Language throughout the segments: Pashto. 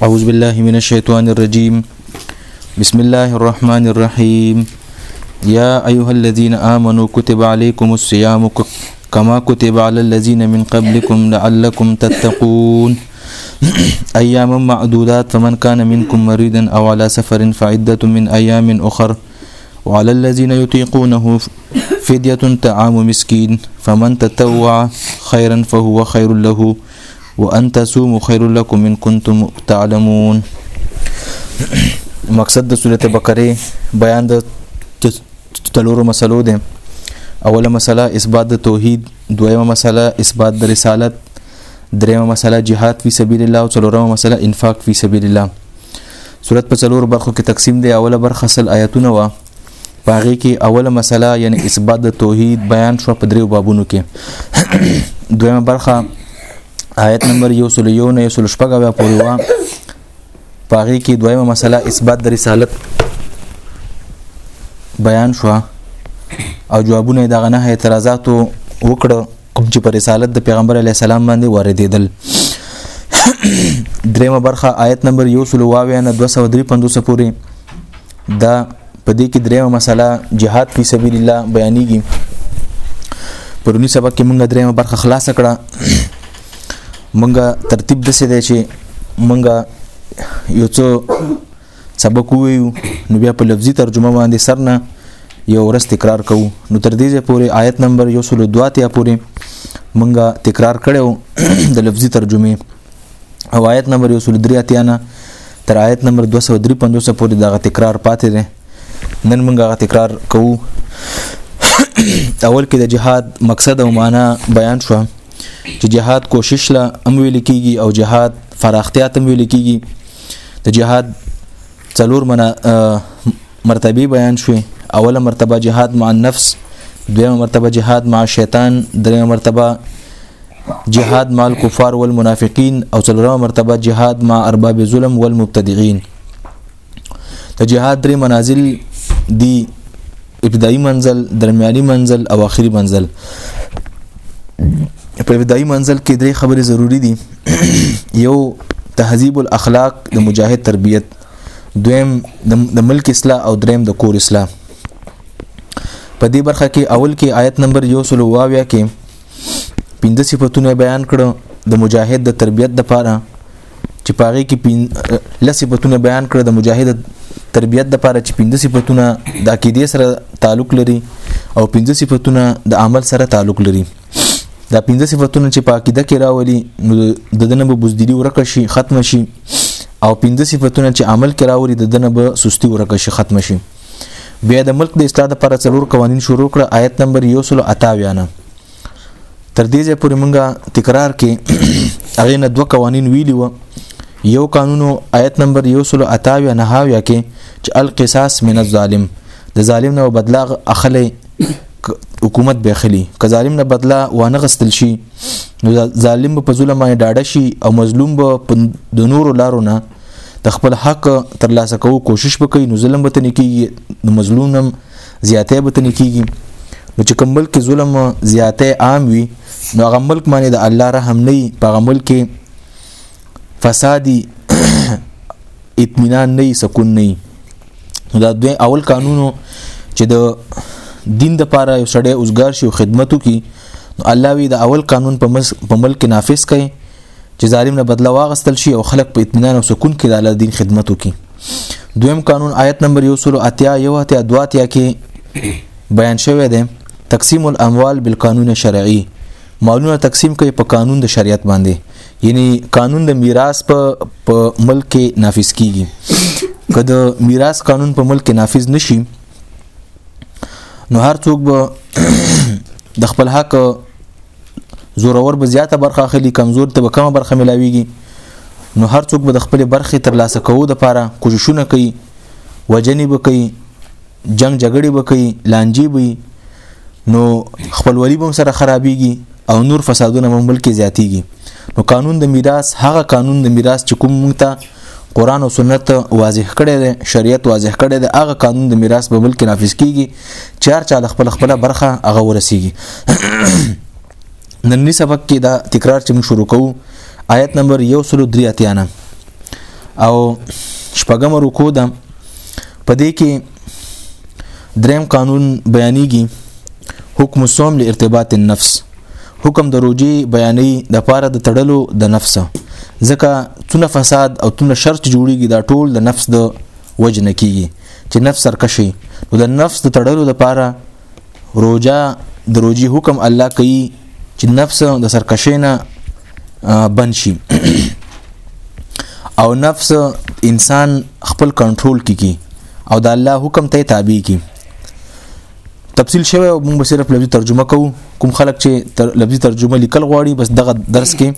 أعوذ بالله من الشيطان الرجيم بسم الله الرحمن الرحيم يا أيها الذين آمنوا كتب عليكم الصيام كما كتب على الذين من قبلكم لعلكم تتقون أياما معدودات فمن كان منكم مريدا أو على سفر فعدة من أيام أخر وعلى الذين يطيقونه فدية طعام مسكين فمن تتوع خيرا فهو خير له وان تصوموا خير لكم ان كنتم تعلمون مقصد د سوره بقره بیان د تلورو مسلو ده اوله مسله اثبات د توحید دویمه مسله اثبات د رسالت دریمه مسله جهاد فی سبیل الله او څلورمه مسله انفاق فی سبیل الله صورت په څلور برخو کې تقسیم دی اوله برخه سل آیاتونه و پاغي کې اوله مسله یعنی اثبات د توحید بیان شو په دریو بابونو کې دویمه برخه آیت نمبر 101 نه 116 بیا پورې و پاغي کې دویمه مسله اثبات د رسالت بیان شو او جوابونه دغه نه اعتراضاتو وکړه کوم چې پر رسالت د پیغمبر علی السلام باندې واردېدل دریمه برخه آیت نمبر یو سلو واویا نه 253 پورې دا په دې کې دریمه مسله جهاد فی سبیل الله بیانېږي پرونی سبق کې مونږ دریمه برخه خلاص کړه مونږ ترتیب د څه دی چې مونږ یو څو سبق ویو نو بیا په لفظي ترجمه باندې سرنه یو ورځ تکرار کوو نو تر دې پورې آیت نمبر 102 ته پورې مونږه تکرار کړو د لفظي ترجمه او آیت نمبر 103 اتیا نه تر آیت نمبر 253 پورې دا تکرار پاتې دی نن موږ هغه تکرار کوو اول کې د جهاد مقصد او معنا بیان شو چې جهاد کوشش لا امویل کیږي او جهاد فراختیا تم ویل کیږي د جهاد څلور منا مرتبه بیان شوې اوله مرتبه جهاد مع النفس دویمه مرتبه جهاد مع شیطان دریمه مرتبه جهاد مع الكفار والمنافقین او څلورمه مرتبه جهاد مع ارباب ظلم والمبتدعين د جهاد درې منازل دي ابتدایي منزل درمیاني منزل او آخري منزل په ابتدایي منزل کې درې خبرې ضروری دي یو تهذیب الاخلاق د مجاهد تربیت دویم د ملک اصلاح او دریم د کور اصلاح په دې برخه کې اول کې آیت نمبر یو سلو واویا کې پنځه صفاتونه بیان کړو د مجاهد د تربیت د پاره چې پاره کې پین لس صفاتونه بیان کړو د مجاهد تربیت د پاره چې پنځه صفاتونه د عقیده سره تعلق لري او پنځه صفاتونه د عمل سره تعلق لري دا پنځه صفاتونه چې په عقیده کې راولي نو د دنه به بوزدلی ورک شي ختم شي او پنځه صفاتونه چې عمل کې راولي د دنه به سستی ورک شي ختم شي بیا د ملک د اصلاح لپاره څلور قوانین شروع کړ آیت نمبر 128 نه تر دې ځې پورې مونږه تکرار کې هغه نه دوه قوانین ویلی و یو قانون آیت نمبر 128 نه هاویا کې چې القصاص من الظالم د ظالم نه بدلا اخلي حکومت به خلی که ظالم نه بدلا وانه غستل شي نو ظالم په ظلم باندې ډاډه شي او مظلوم به د نورو لارو نه د خپل حق تر لاسه کوو کوشش وکړي نو ظلم به تنه کیږي نو مظلومم زیاته به تنه کیږي نو چې کوم ملک ظلم زیاته عام وي نو هغه ملک باندې د الله رحم نه وي په هغه ملک فسادي اطمینان نه سکون نه دا دوی اول قانونو چې د دین د پاره یو سړی اوسګار شي او خدمتو کی نو الله وی د اول قانون په ملک نافذ کړي چې ظالم نه بدله واغستل شي او خلک په اطمینان او سکون کې د الله دین خدمت وکړي دویم قانون آیت نمبر یو سلو اتیا یو اتیا دو اتیا کې بیان شوی دی تقسیم الاموال بالقانون شرعي مالونه تقسیم کوي په قانون د شریعت باندې یعنی قانون د میراث په په ملک کې نافذ کیږي که د میراث قانون په ملک کې نافذ نشي نو هر څوک به د خپل حق زورور به زیاته برخه اخلي کمزور ته به کمه برخه ملاويږي نو هر څوک به د خپل برخې تر لاسه کوو د پاره کوششونه کوي وجنې به کوي جنگ جګړې به کوي لانجې به نو خپلولي به سره خرابيږي او نور فسادونه مملک زیاتیږي نو قانون د میراث هغه قانون د میراث چې کوم مونږ ته قران او سنت واضح کړي دي شریعت واضح کړي دي هغه قانون د میراث په ملک نافذ کیږي چار چا د خپل خپل برخه هغه ورسیږي نننی سبق کې دا تکرار چې موږ شروع کوو آیت نمبر 103 اتیانه او شپږم رکو ده په دې کې دریم قانون بیانېږي حکم الصوم لارتباط النفس حکم د روجي بیانې د پاره د تړلو د نفس ځکه څونه فساد او څونه شرط جوړیږي دا ټول د نفس د وجنه کیږي چې نفس سرکشي نو د نفس د تړلو د پاره روجا د روجي حکم الله کوي چې نفس د سرکشینه بند شي او نفس انسان خپل کنټرول کیږي او د الله حکم ته تابع کی تفصیل شوی او موږ صرف لفظي ترجمه کوو کوم خلک چې تر لفظي ترجمه لیکل غواړي بس دغه درس کې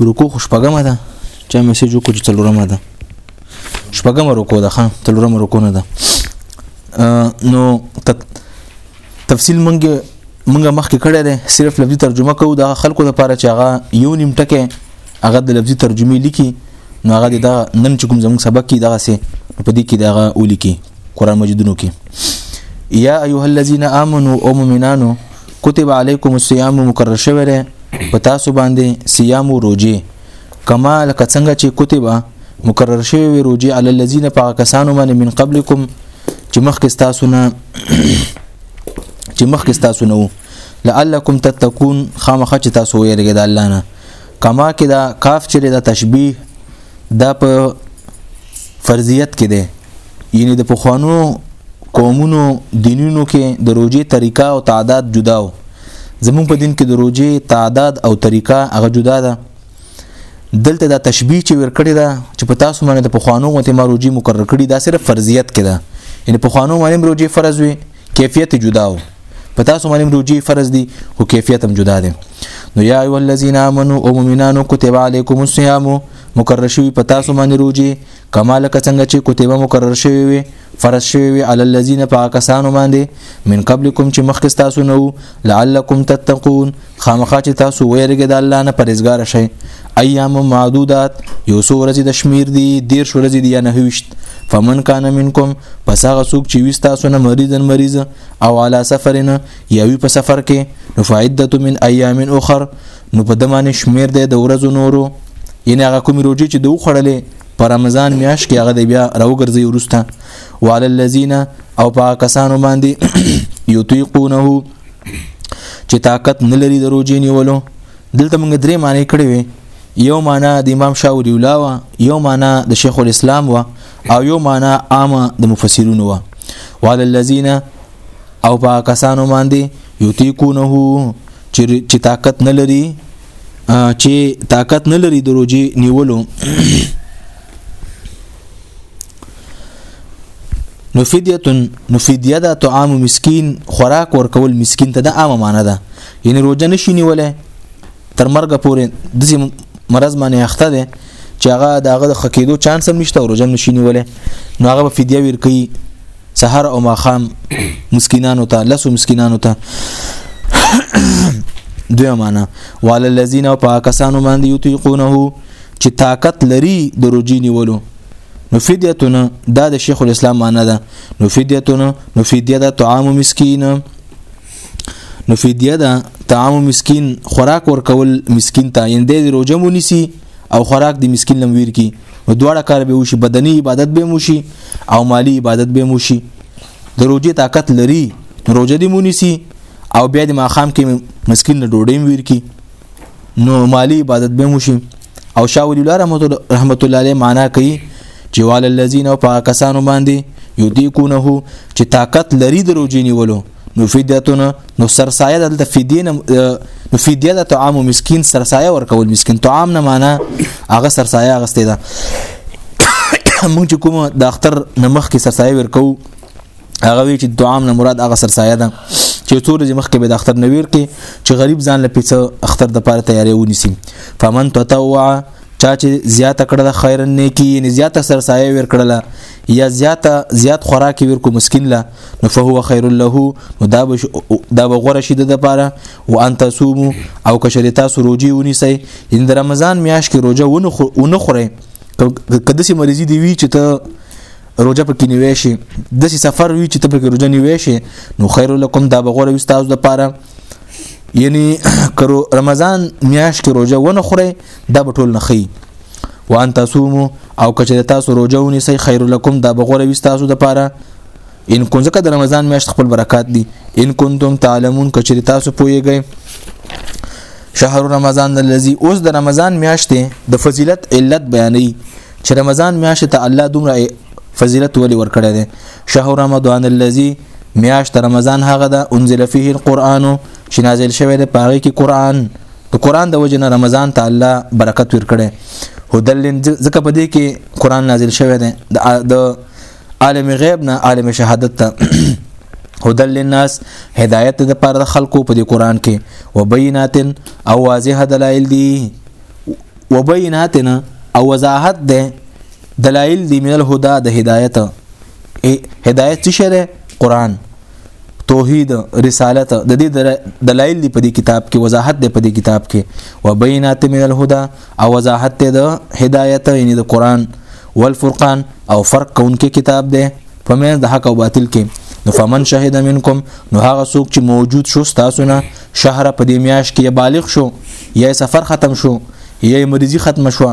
رکو خوشپګمه ده چې میسج وکړو چې څلورمه ده شپږم رکو ده خان تلورم رکو نه ده نو تفصیل مونږ مونږه مخکې کړی دی صرف لفظي ترجمه کوو د خلکو لپاره چې هغه یو نیم ټکی هغه د لفظي ترجمه لیکي نو هغه د نن چې کوم زموږ سبق کې دغه سي په دې کې دغه ولیکي قران مجیدونو کې یا ایها الذین آمنو او مؤمنانو کتب علیکم الصیام مکرر شوی دی په تاسو باندې صيام او روزه کما لکه څنګه چې کتبه مقرر شوی وي روجي علی الذین په کسانو باندې من قبلکم چې مخکې تاسو نه چې مخکې تاسو نه وو لعلکم تتقون خامخ چې تاسو ویریږئ د الله نه کما کې دا کاف چې دا تشبیه دا په فرضیت کې ده یعنی د پخوانو قومونو دینونو کې د روجي طریقه او تعداد جدا و زمون په دین کې د روجي تعداد او طریقه هغه جدا ده دلته دا تشبیه چې ورکړی دا چې په تاسو باندې د پخوانو غوته ما روجي مقرر کړی دا صرف فرضیت کې ده یعنی پخوانو باندې روجي فرض وي کیفیت جدا و په تاسو باندې روجي فرض دي او کیفیت هم جدا دي نو یا ای الذین آمنو او مؤمنانو کتب علیکم الصیام مقرر شوی په تاسو باندې روجي کما لکه څنګه چې کتبه مقرر شوی وي فرض شوی وي علی الذین پاکستان باندې من قبلکم چې مخکې تاسو نو لعلکم تتقون خامخا چې تاسو ویریږئ د الله نه پرېزګار شئ ایام معدودات یو څو ورځې د شمیر دی دیر شو ورځې دی یا نه هیشت فمن کان منکم پس هغه څوک چې وستا سونه مریضن مریض او علا سفرن یا وی په سفر کې نو فعدته من ایام اخر نو په دمانه شمیر دی د ورځو نورو یعنی هغه کوم روجي چې د وخړلې پر رمضان میاش کې هغه دی بیا راوګرځي ورسته وعلى الذين او په کسانو باندې یطيقونه چې طاقت نه لري د روجي نیولو دلته موږ درې معنی کړې وي یو معنا د امام شاه ولی الله وا یو معنا د شیخ الاسلام وا او یو معنا عامه د مفسرون وا وعلى الذين او په کسانو باندې یطيقونه چې چې طاقت نه لري چې طاقت نه لري د روزي نیولو نو فدیه نو فدیه د طعام مسکین خوراک ورکول مسکین ته د عامه معنی ده یعنی روزه نشي نیولای تر مرګ پورې د مرز باندې اخته ده چې هغه دغه د خکېدو چانس هم نشته او روزه نشي نیولای نو هغه فدیه ورکي سحر او ماخام مسکینانو ته لسو مسکینانو ته دوی معنا وعلى الذين وباكسانو باندې يطيقونه چې طاقت لري د روجي نیولو نو فدیتونه دا د شیخ الاسلام معنا ده نو فدیتونه نو فدیه ده طعام مسکین نو فدیه ده طعام مسکین خوراک ورکول مسکین ته یندې روجه مونیسی او خوراک د مسکین لمویر کی نو دواړه کار به وشي بدني عبادت به موشي او مالی عبادت به موشي د روزي طاقت لري روزه دې مونیسي او بیا د ماخام کې مسكين له ډوډۍ ویر کی نو مالی عبادت به موشي او شاه ولی الله رحمت الله علیه معنا کوي چې وال الذين او پاکستان باندې یو دی کو نه چې طاقت لري د روزي نیولو نو فدیتون نو سرسایه دلته فدیه نو فدیه د طعام او مسكين سرسایه ورکول مسكين طعام نه معنا هغه سرسایه غسته ده موږ چې کوم د اختر نمخ کې سرسایه ورکو هغه وی چې طعام نه مراد هغه سرسایه ده چې څو ورځې مخکې به د اختر نویر کې چې غریب ځان له پیڅه اختر د پاره تیارې ونیسي فمن تطوع چا چې زیاته کړه د خیر نیکی یعنی زیاته سرسایه ور کړله یا زیاته زیات خوراک ورکو مسكين لا نو فهو خير له نو دا بش دا بغور شي د لپاره وان تصومو او کشریتا سروجي ونیسي ان د رمضان میاش کې روزه ونه خوري کده سي مریضي دی وی چې ته روزه پکې نیوي شي د سفر وی چې ته پکې روزه نیوي شي نو خير لكم دا بغور استاد لپاره یعنی کرو رمضان میاش کې روزه ونه خوري دا به ټول نه خي وان تصومو او کچې تاسو روزه ونی سي خیر لکم دا بغور وي تاسو د پاره ان کون ځکه د رمضان میاشت خپل برکات دي ان کنتم تعلمون کچې تاسو پويږئ شهر رمضان الذي اوس د رمضان میاشت د فضیلت علت بیانې چې رمضان میاشت ته الله دومره فضیلت ولې ورکړی دی شهر رمضان الذي میاشت رمضان هغه ده انزل فيه القرآن چې نازل شوی دی پاره کې قرآن د قرآن د وجنه رمضان ته الله برکت ورکړي هدلن ځکه په دې کې قرآن نازل شوی دی د عالم غیب نه عالم شهادت ته هدل للناس هدایت د پر خلکو په دې قران کې وبینات او واضح دلایل دي وبیناتنا او وضاحت ده دلایل دي من الهدى د هدایت هدایت څه شی دی قران توحید رسالت د دې دلایل دی په دې کتاب کې وضاحت دی په دې کتاب کې وبینات من الهدى او وضاحت دی د هدایت یعنی د قران والفرقان او فرق کونکي کتاب دی په مې د حق او باطل کې نو فمن شهد منکم نو هغه څوک چې موجود شو تاسو نه شهر په دې میاش کې بالغ شو یا سفر ختم شو یې مریضي ختم شو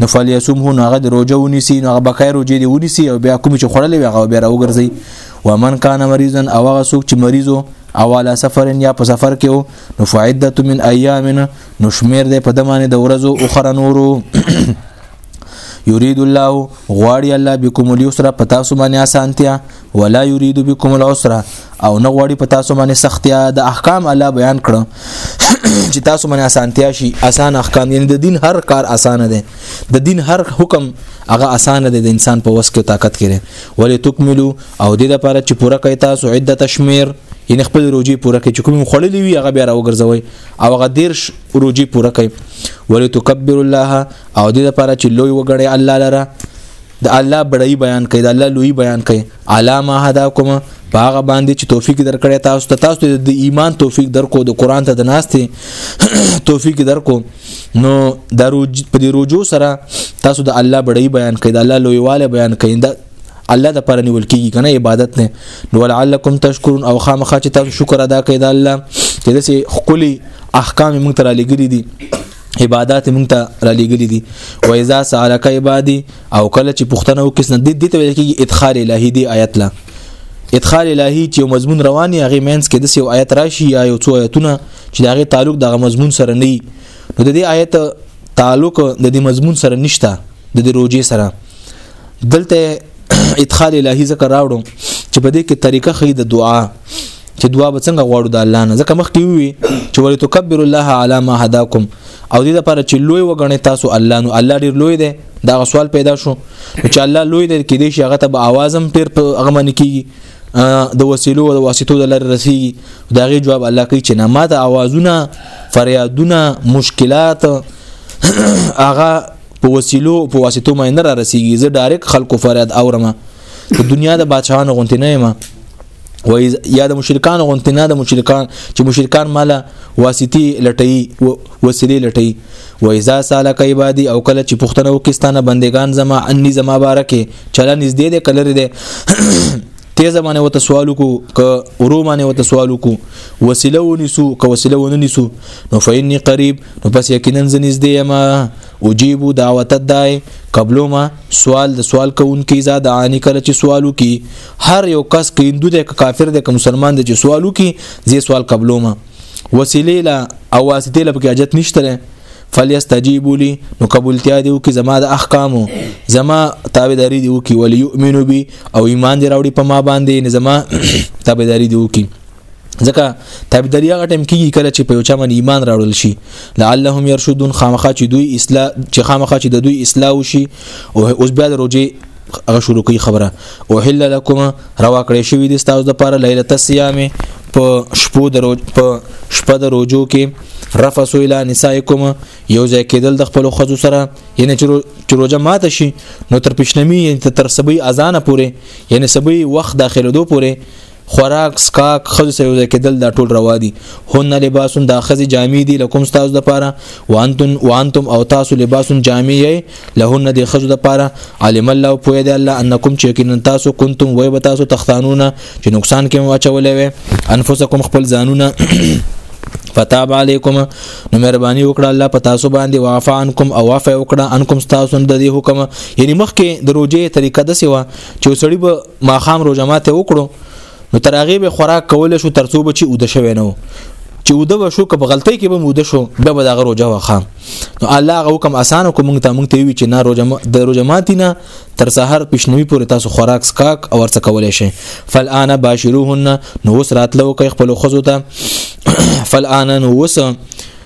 نو فلیسوم هو نو هغه د روزه ونیسي نو هغه بقای روزه دی ونیسي او بیا کوم چې خړلې وي هغه بیا راوګرځي ومن کان مریضا او هغه څوک چې مریضو او علا سفر یا په سفر کې وو نو فعدت من ایام نو شمیر دی په دمانه د ورځو اخر نورو یرید الله غواړي الله بكم اليسر پتا سو باندې اسانتیا ولا يريد بكم العسر او نه غواړي په تاسو باندې سختیا د احکام الله بیان کړو چې تاسو باندې اسانتیا شي اسان احکام یعنی د دین هر کار اسانه دی د دین هر حکم هغه اسانه دی د انسان په وس کې طاقت کړي ولې تکملو او د دې لپاره چې پوره کوي تاسو عدت تشمیر یعنی خپل روجي پوره کوي چې کوم خړلې وي هغه بیا راوګرځوي او هغه دیرش روجي پوره کوي ولې تکبر الله او د دې لپاره چې لوی وګړي الله لره د الله بړی بیان کړي د الله لوی بیان کړي علامه هدا کوم باغ باندې چې توفیق درکړی تاسو ته تاسو ته د ایمان توفیق درکو د قران ته د ناستي توفیق درکو نو د روج په دې روجو سره تاسو د الله بړی بیان کړي د الله لویواله بیان کړي د الله د پر نیول کیږي کنه عبادت نه نو لعلکم تشکرون او خامخا چې تاسو شکر ادا کړئ د الله چې داسې خولي احکام موږ تر لګري دي عبادت مونږ ته را لګلې دي و اذا سالک عبادي او کله چې پښتنه او کس نه دي دي ته ویل کېږي ادخال الهي دي آیت لا ادخال الهي چې مضمون رواني هغه مینس کې د سیو آیت راشي یا یو څو آیتونه چې دغه تعلق دغه مضمون سره نه نو د دې آیت تعلق د دې مضمون سره نشته د دې روجي سره دلته ادخال الهي ذکر راوړو چې په دې کې طریقه خې د دعا چې دعا به څنګه غواړو د الله نه ځکه مخکې وي چې ولې تکبر الله علی ما هداکم او دې لپاره چې لوی وګڼي تاسو الله نو الله ډیر لوی دی دا سوال پیدا شو چې الله لوی دی کې دې شي هغه ته به اوازم پیر په هغه من کیږي د وسیلو او واسطو د لر رسی دا غي جواب الله کوي چې نه ماته اوازونه فریادونه مشکلات هغه په وسیلو په واسطو مې نه را رسیږي زه ډایرک خلکو فریاد اورم د دنیا د بادشاہانو غونتی نه یم و یا د مشرکان غونتی نه د مشرکان چې مشرکان مال واسطي لټي وسیلې لټي و اذا سالک عبادي او کله چې پښتنه وکستانه بندگان زما اني زما بارکه چلا نږدې ده کلر ده ته زمانه وته سوال کو ک ورو باندې وته سوال کو وسیله ونیسو ک وسیله ونیسو نو فإني قریب نو پس یقینا زنیزدې یما اجیبو دعوت دای قبلو ما سوال د سوال کوونکی زاد عانی کله چې سوالو کی هر یو کس کې هندو د کافر د مسلمان د چې سوالو کی زی سوال قبلو ما وسیله لا او واسطه لا پکې حاجت نشته فلیستجیبوا لی نو قبولتیا دیو کی زما د احکامو زما تابعداري دیو کی ولیؤمنو بی او ایمان دی راوړي په ما باندې نه زما تابعداري دیو کی ځکه تابعداري هغه ټیم کیږي کله چې په یو چا باندې ایمان راوړل شي لعلهم يرشدون خامخا چې دوی اصلاح چې خامخا چې د دوی اصلاح وشي او اوس بیا د روجي هغه شروع کوي خبره او حل لكم روا کړی شوی د تاسو لپاره ليله الصيام په شپو د روز په شپه د روزو کې رفسو الى نسائکم یو ځای کېدل د خپل خزو سره یعنی چې روزه ماته شي نو تر پښنمی یعنی تر سبي اذان پورې یعنی سبي وخت داخلو دو پورې خوراک سکاک خزو سره یوځای کېدل دا ټول روا دي هن لباسون دا خزي جامې دي لکم تاسو د پاره وانتم وانتم او تاسو لباسون جامې لهن د خزو د پاره علم الله پوهه دی الله انکم چې کین تاسو کنتم وای به تاسو تختانونه چې نقصان کې واچولې وي انفسکم خپل ځانونه فتاب علیکم نو مهرباني وکړه الله په تاسو باندې وعفا عنکم او عفو وکړه انکم تاسو د دې حکم یعنی مخکې د روزې طریقه د سیوا چې سړی به ماخام روزه ماته وکړو نو تر هغه به خوراک کول شو ترڅو به چې اود شوی نو چې اود به شو که په غلطۍ کې به مود شو بیا به دغه روزه وخا نو الله هغه حکم اسانه کو مونږ ته مونږ ته وی چې نه روزه د روزه ماتي نه تر سحر پښنوي پورې تاسو خوراک سکاک او ورڅ کولای شي فالان باشروهن نو وس راتلو کوي خپل خزو ته فالان نو وس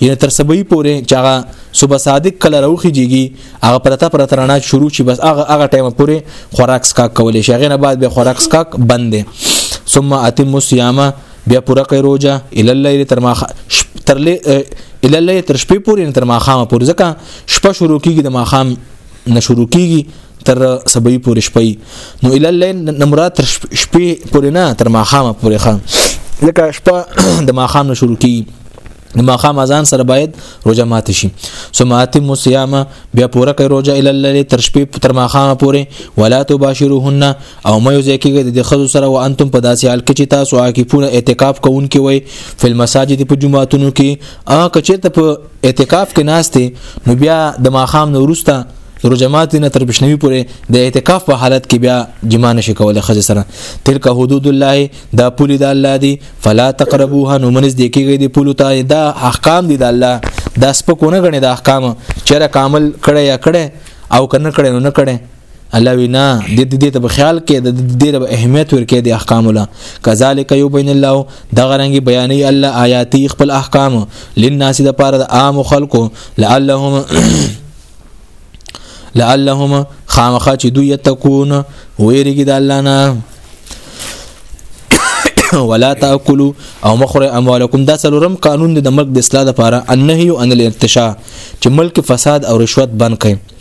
یعنی تر سبوی پورې چې هغه صبح صادق کله راوخی جیږي هغه پرته پرته رڼا شروع شي بس هغه هغه ټایم پورې خوراک سکاک کولې شي هغه نه بعد به خوراک سکاک بند دی ثم اتم الصيام بیا پوره کوي روزه ال الليل تر ما تر ال الليل تر شپې پورې تر ما خامه پورې ځکه شپه شروع کیږي د ما خام نه شروع کیږي تر سبي پورې شپې نو اله لین نه مراد تر شپې پورې نه تر ماخامه پورې خان لکه شپه د ماخام نه شروع کیږي د ماقام اذان سره باید روزه مات شي ثم اتم الصيام بیا پوره کوي روزه ال الليل تر شپې تر ماقام پورې ولا تباشروهن او مې یوځای کېږي د خزو سره وانتم په داسې حال کې چې تاسو عاکفون اعتکاف کوونکې وي په مساجد په جمعاتونو کې ا کچیر ته په اعتکاف کې ناشته نو بیا د ماخام نو ورسته رجمات نه تر بشنوي پورې د اعتکاف په حالت کې بیا جما نشي کولای خځه سره تلک حدود الله دا پولی د الله دی فلا تقربوها نو منځ دی کېږي د پولو ته دا احکام دی د الله دا سپکونه غني د احکام چیرې کامل کړي یا کړي او کنه کړي نو نه کړي الله وینا د دې ته خیال کې د دې له اهمیت ورکې د احکام له کذالک یبین الله د غرنګي بیانې الله آیاتی خپل احکام لناس د پاره د عام خلکو لعلهم لعلهم خامخه چې دوی تکون ویریږي د الله نه ولا تاكلوا او مخره اموالکم دا سلورم قانون د ملک د اصلاح لپاره النهي عن الارتشاء چې ملک فساد او رشوت بند کړي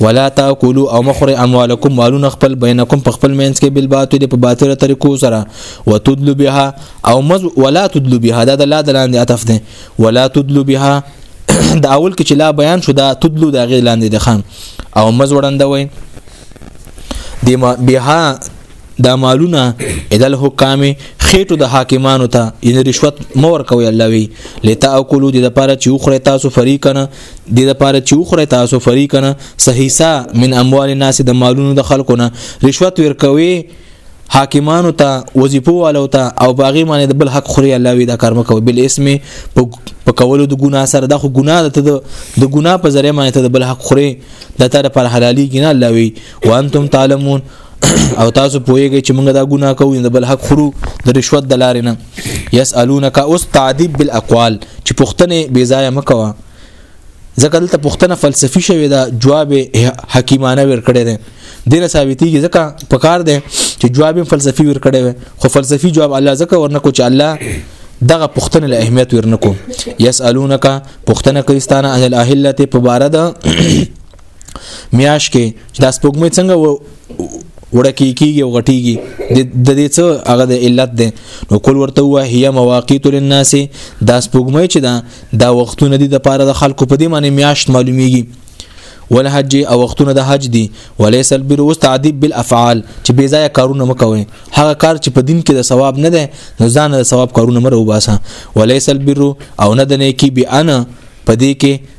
ولا تاکلوا او مخره اموالکم مالون خپل بینکم په خپل مینس کې بل باطل په باطل طریقو سره وتدل بها او مز ولا تدل بها دا د لا د لاندې عطف ده ولا تدل بها د اول کې چې لا بیان شو دا تدل د غیر لاندې ده خام او مز وړندوي د بها دا مالونه ادل حکام خېټو د حاکمانو ته ان رشوت مور کوي الله وی لتا اکلوا د لپاره چې خو تاسو فریقنه د دې لپاره چې وخره تاسو فریقنه صحیحه من اموال الناس د مالونو د خلکو نه رشوت ورکوي حاکمانو ته وظیفو والو ته او باغی باندې د بل حق خوري الله وی دا کار مکو بل اسم په کولو د ګناه سره د خو ګناه د د ګناه په ذریعہ باندې د بل حق خوري د تر پر حلالي ګناه الله وی وانتم تعلمون او تاسو پوهیږئ چې موږ دا ګناه کوو د بل حق خورو د رشوت د لارې نه یسالونک اوس تعذيب بالاقوال چې پښتنه بې ځای مکوه ځکه دلته پښتنه فلسفي شوې ده جواب حکیمانه ورکړی دی دله ثابتېږي ځکه په کار دی چې جواب فلسفي ورکړی وي خو فلسفي جواب الله ځکه ورنکو چې الله دغه پښتنه له اهمیت ورنکو یسالونک پښتنه کوي ستانه اهل اهلته په بار ده میاش کې چې دا سپوږمۍ څنګه وړکی کیږي او غټیږي د دې څه هغه د علت ده نو کول ورته وه هي مواقیت للناس دا سپوږمۍ چې دا دا وختونه دي د پاره د خلکو په دې معنی میاشت معلومیږي والحج او وختونه د حج دي وليس البر واستعذب بالافعال چې بې ځای کارونه مکوي هغه کار چې په دین کې د ثواب نه ده نو ځان د ثواب کارونه مر وباسه وليس البر او نه د نیکی بي انا پدې کې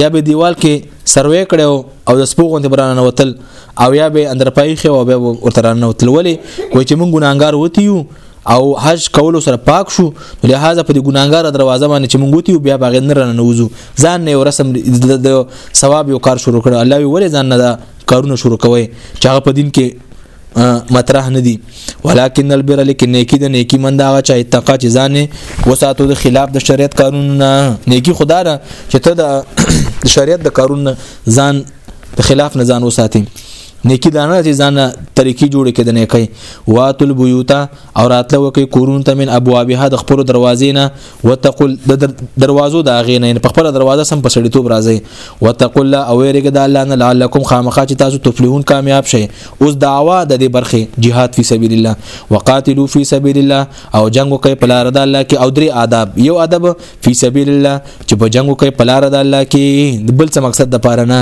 یا به دیوال کې سروې کړو او د سپو غوندې برانه وتل او یا به اندرپای خو او به ورته رانه وتل ولې وای چې مونږ ګناګار وتیو او حج کولو سره پاک شو لہذا په دې ګناګار دروازه باندې چې مونږ وتیو بیا باغ نه رانه وځو ځان نه ورسم د ثواب یو کار شروع کړ الله وی ولې ځان نه دا کارونه شروع کوي چې هغه په دین کې مطرح نه دي ولکن البر لیکن نیکی د نیکی مند هغه چا اتقا چې ځانه وساتو د خلاف د شریعت قانون نه نیکی خدا را چې ته د شریعت د قانون نه ځان د خلاف نه ځان وساتې نیکی دانه چې ځان طریقې جوړې کړي د نیکي واتل بيوتا او راتله وکي کورون ته من ابوابها د خپل دروازې نه وتقول د دروازو د اغې نه په خپل دروازه سم په سړی توب راځي وتقول لا او رګ د الله نه لعلکم خامخا چې تاسو تفلحون کامیاب شئ اوس دعوا د دې برخه jihad فی سبیل الله وقاتلو فی سبیل الله او جنگ وکي په لار د الله کې او درې آداب یو ادب فی سبیل الله چې په جنگو کې په لار د الله کې د بل څه مقصد د پاره نه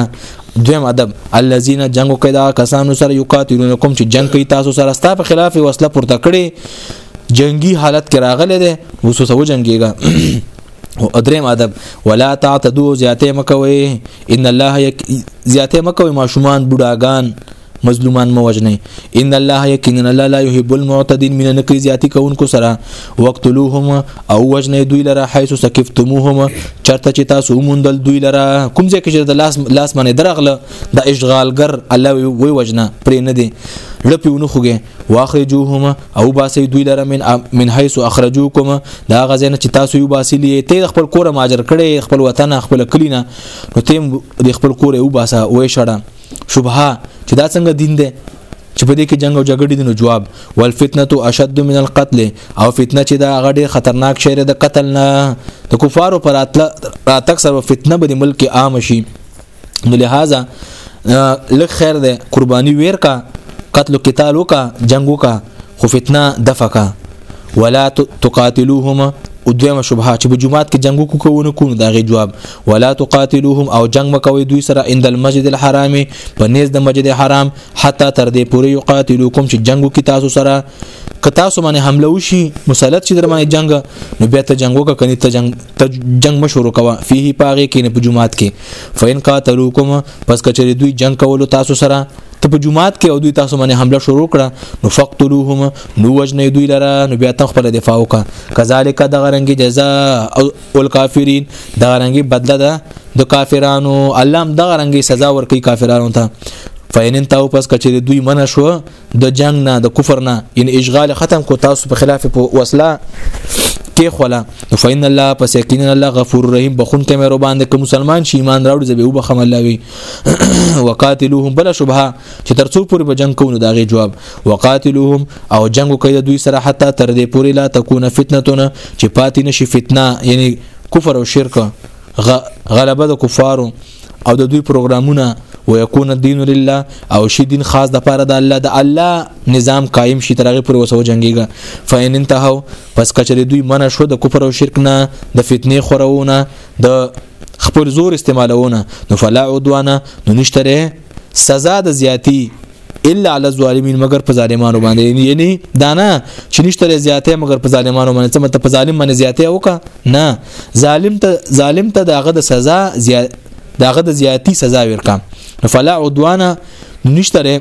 دویم ادب الذين جنگو کې دا کسانو سره یقاتلونکم چې جنگ کوي تاسو سره ستا په خلاف وسله پورته کړي جنگي حالت کې راغله ده اوس سو جنگيګا او ادریم ادب ولا تعتدو زیاته مکوي ان الله زیاته مکوي ماشومان بډاګان مظلومان مو وجنه ان الله یقینا الله لا يحب المعتدين من نکری زیاتی کوونکو سره وقتلوهم او وجنه دوی لره حيث سکفتموهم چرته چې تاسو ومندل دوی لره کوم ځای کې د لاس لاس باندې درغله د اشغالګر الله وی وجنه پرې نه دی لپی ونه خوګه واخرجوهم او باسي دوی لره من من حيث اخرجوكم دا غزنه چې تاسو یو باسلی ته خپل کور ماجر کړي خپل وطن خپل کلینه نو تیم د خپل کور یو باسه وې شړه شبهه چې دا څنګه دین دی چې په دې کې جنگ او جګړې دي نو جواب والفتنه اشد من القتل او فتنه چې دا هغه ډېر خطرناک شی دی د قتل نه د کفارو پر راتک سره فتنه به د ملک عام شي نو لہذا لږ خیر دی قرباني ویر کا قتل قتال وکا جنگ وکا خو فتنه دفع کا ولا تقاتلوهما او دویمه شبهه چې په جمعات کې جنگو کو کوونه کو دا غي جواب ولا تقاتلوهم او جنگ مکوي دوی سره عند المسجد الحرام په نيز د مسجد حرام حتی تر دې پورې یقاتلوکم چې جنگو کې تاسو سره که تاسو باندې حمله وشي مسلط شي در باندې جنگ نو بیا ته جنگ وکړه کني ته جنگ ته جنگ مشورو کوه فيه پاغه کې نه په جمعات کې فین قاتلوکم پس کچری دوی جنگ کولو تاسو سره ته په جمعات کې او دوی تاسو باندې حمله شروع کړه نو فقتلوهم نو وجنې دوی لره نو بیا ته خپل دفاع وکړه کذالک دغه رنګ جزاء ول کافرین دا رنګي بدله ده د کافرانو الله هم دا رنګي سزا ورکړي کافرانو ته فین انتهو پس کچری دوی منع شو د جنگ نه د کفر نه ان اشغال ختم کو تاسو په خلاف په وسله کې خولا فین الله پس یقین الله غفور رحیم بخون کې مې رو باندې کوم مسلمان شي ایمان راوړي زبې وبخم الله وی وقاتلوهم بلا شبهه چې ترڅو پورې په جنگ کوو دا غي جواب وقاتلوهم او جنگ کوي د دوی سره حتی تر دې پورې لا تکونه فتنتونه چې پاتې نشي فتنه یعنی کفر او شرک غلبه د کفارو او د دوی پروګرامونه ويكون الدين لله او شي دین خاص د پاره د الله د الله نظام قائم شي ترغه پر وسو جنگيګه فین انتهو پس کچری دوی منع شو د کفر او شرک نه د فتنې خورونه د خپل زور استعمالونه نو فلا عدوانه نو نشتره سزا د زیاتی الا علی الظالمین مگر په ظالمانو باندې یعنی دانا چې نشته زیاته مگر په ظالمانو باندې څه مطلب په ظالم باندې زیاته وکا نه ظالم ته ظالم ته داغه د سزا زیات داغه د زیاتی سزا ورکا فلا عدوان نشته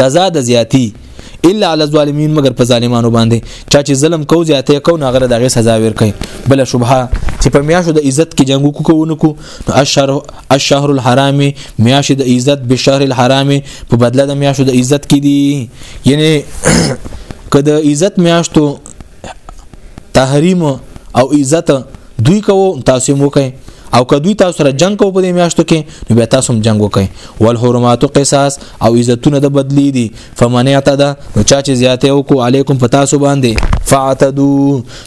سزا د زیاتی الا علی الظالمین مگر په ظالمانو باندې چا چې ظلم کو زیاته کو نه غره دغه سزا ورکړي بل شبهه چې په میاشو د عزت کې جنگ کو کوونکو الشهر الشهر الحرام میاش د عزت به شهر الحرام په بدله د میاشو د عزت کې دي یعنی کله عزت میاشتو تحریم او عزت دوی کوو تاسو هم وکئ او که دوی تاسو سره جنگ کوو په دې میاشتو کې نو بیا تاسو هم جنگ وکئ والحرمات قصاص او عزتونه د بدلی دي فمن اعتدى نو چا چې زیاته او کو علیکم پتا سو باندې فاعتدو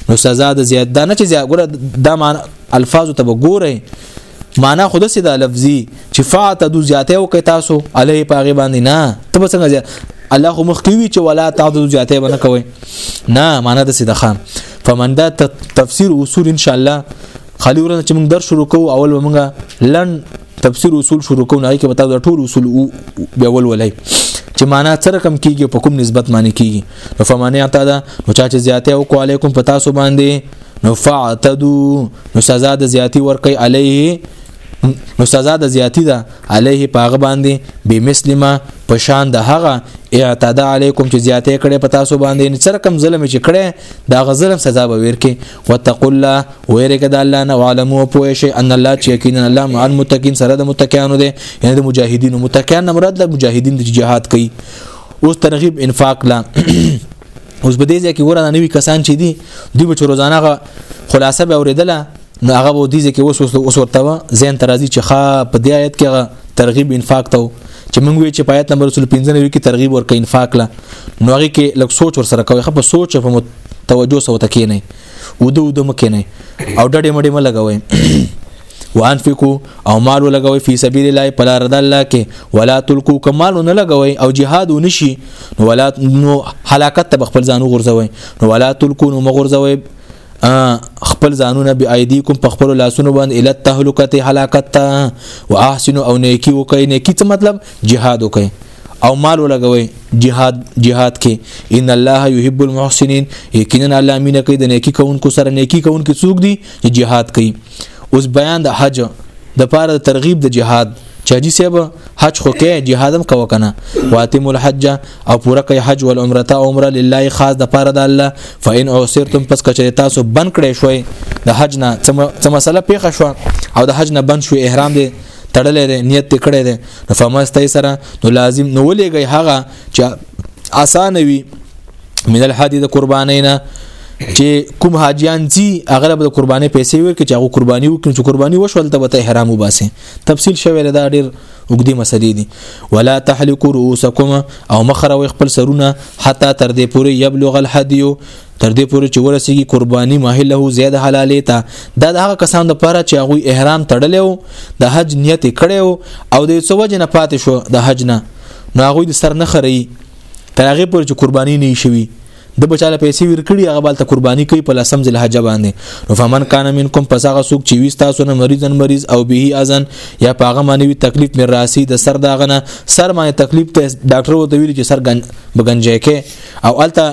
نو سزا د زیات دانه چې زیات ګره د مان الفاظ ته وګورئ معنا خود سي دا لفظي چې فاعتدو زیاته او کې تاسو علی پاغي باندې نه ته به څنګه الله خو مخ کوي چې ولا تعدو زیاته بنه کوي نه معنا د سیده خان فمن دا تفسیر اصول ان شاء الله خالي ورنه چې موږ در شروع کوو اول موږ لن تفسیر اصول شروع کوو نه کې به تاسو ټول اصول بیا ول ولای چې معنا سره کم کیږي په کوم نسبت معنی کیږي نو فمانه اعتدا نو چا چې زیاته او کو علیکم پتا سو باندې نو فعتدو نو سزا د زیاتی ورکي علیه نو سزا د زیاتی ده علیه پاغه باندې به مسلمه په شان د هغه اعتدا علیکم چې زیاتې کړي په تاسو باندې نه سر کم ظلم چې کړي دا غزلم سزا به ورکي وتقوا الله ويرګه د الله نه علمو پوه شي ان الله چې یقینا الله مع المتقین سره د متقینانو دی یعنی د مجاهدینو متقین مراد د مجاهدین د جهاد کوي اوس ترغیب انفاق لا اوس به دې ځای کې ورانه نوي کسان چې دي دوی به روزانه غ خلاصه به اوریدله نو هغه به دې ځای کې اوس اوس ورته زین ترازی چې ښا په دې آیت کې ترغیب انفاق ته چې موږ وی چې پایت نمبر 95 کې ترغیب ورکې انفاق لا نو هغه کې لږ سوچ ور سره کوي خپ سوچ په توجه سره وته کې نه ودو ودو مکه نه او ډډې مډې ملګوي وانفقو او مال ولګوي په سبيل الله په لار د الله کې ولا تلکو کمال نه لګوي او جهاد ونشي نو ولا نو هلاکت ته خپل ځان وغورځوي نو ولا تلکو نو مغورځوي خپل ځانونه به ايديکم په خپل لاسونو باندې اله تهلکته هلاکت ته واحسن او نیکی وکي نیکی څه مطلب جهاد وکي او مال ولګوي جهاد جهاد کې ان الله يحب المحسنين یقینا الله مين کوي د نیکی کوونکو سره نیکی کوونکو څوک دي چې جهاد کوي اوس بیان د حج د پاره د ترغیب د جهاد چاجي سیب حج خو کې جهاد هم کو کنه واتم الحج او پورا کوي حج ول عمره تا عمره لله خاص د پاره د الله فإن اوسرتم پس کچې تاسو بن کړې شوي د حج نه څه مسله پیښه شو او د حج نه بن شو احرام دی تړلې ده نیت ته کړې ده نو فمستای سره نو لازم نو ولېږي هغه چې اسانه وي من الحدی د قربانۍ نه چې کوم حاجیان زی هغه به د قرباني پیسې ورکړي چې هغه قرباني وکړي چې قرباني وشول ته به ته احرام وباسي تفصیل شوی دا ډیر وګدي مسلې دي ولا تحلقوا رؤوسکم او مخره خپل سرونه حتی تر دې پورې یبلغ الحدی تر دې پورې چې ورسیږي قرباني ماهله زیاد حلالې ته دا د هغه کسان د پاره چې هغه احرام تړلې د حج نیت کړي او د څه وجه نه پاتې شو د حج نه نو هغه د سر نه خري تر هغه پورې چې قرباني نه شوي د بچاله پیسې ورکړي هغه بل ته قرباني کوي په لسم ذل حج باندې نو فمن کان منکم پس هغه څوک چې وي تاسو نه مریضن مریض او به اذن یا پاغه باندې وي تکلیف مې راسي د سر داغه نه سر باندې تکلیف ته ډاکټر وته ویل چې سر ګنج بګنجې کې او الته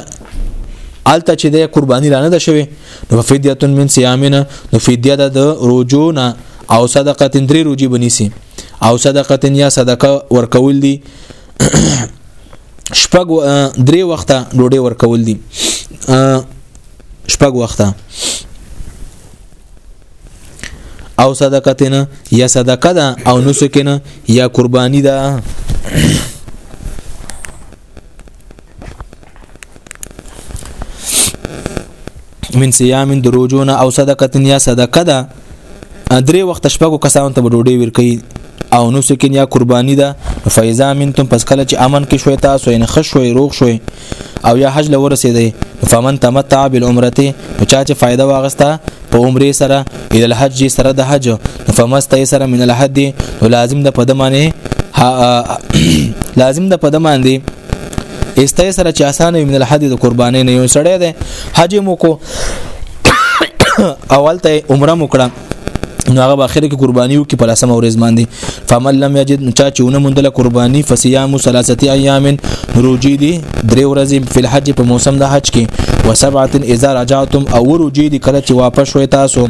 الته چې د قرباني لانه ده شوی نو فدیه من صيامنا نو فدیه د روجونه او صدقه تندري روجي بنيسي او صدقه یا صدقه ورکول دي شپږ درې وخته ډوډۍ ورکول دي شپږ وخته او صدقه تنه یا صدقه ده او نسکنه یا قربانی ده من صيام دروجون او صدقه یا صدقه ده درې وخت شپږو کسانو ته ډوډۍ ورکړي او نو سکین یا قربانی ده فیضا منتم پس کله چې امن کې شوي تاسو ان خش شوي روغ شوي او یا حج لور رسیدې فمن تمتع بالعمره چا چې فائدہ واغستا په عمره سره ال الحج سره د حج فمست سره من الحد لازم د پدمانه لازم د پدمان دی استای سره چې اسانه وي من الحج د قربانې نه یو سړی دی حج مو کو اول ته عمره مو کړه نو هغه اخر کې قرباني وکي په لاسمه ورځ باندې فمن لم يجد چا چونه مندل قرباني فصيام ثلاثه ايام روجي دي درې ورځې په الحج په موسم د حج کې وسبعه اذا رجعتم او روجي دي کله چې واپس شوي تاسو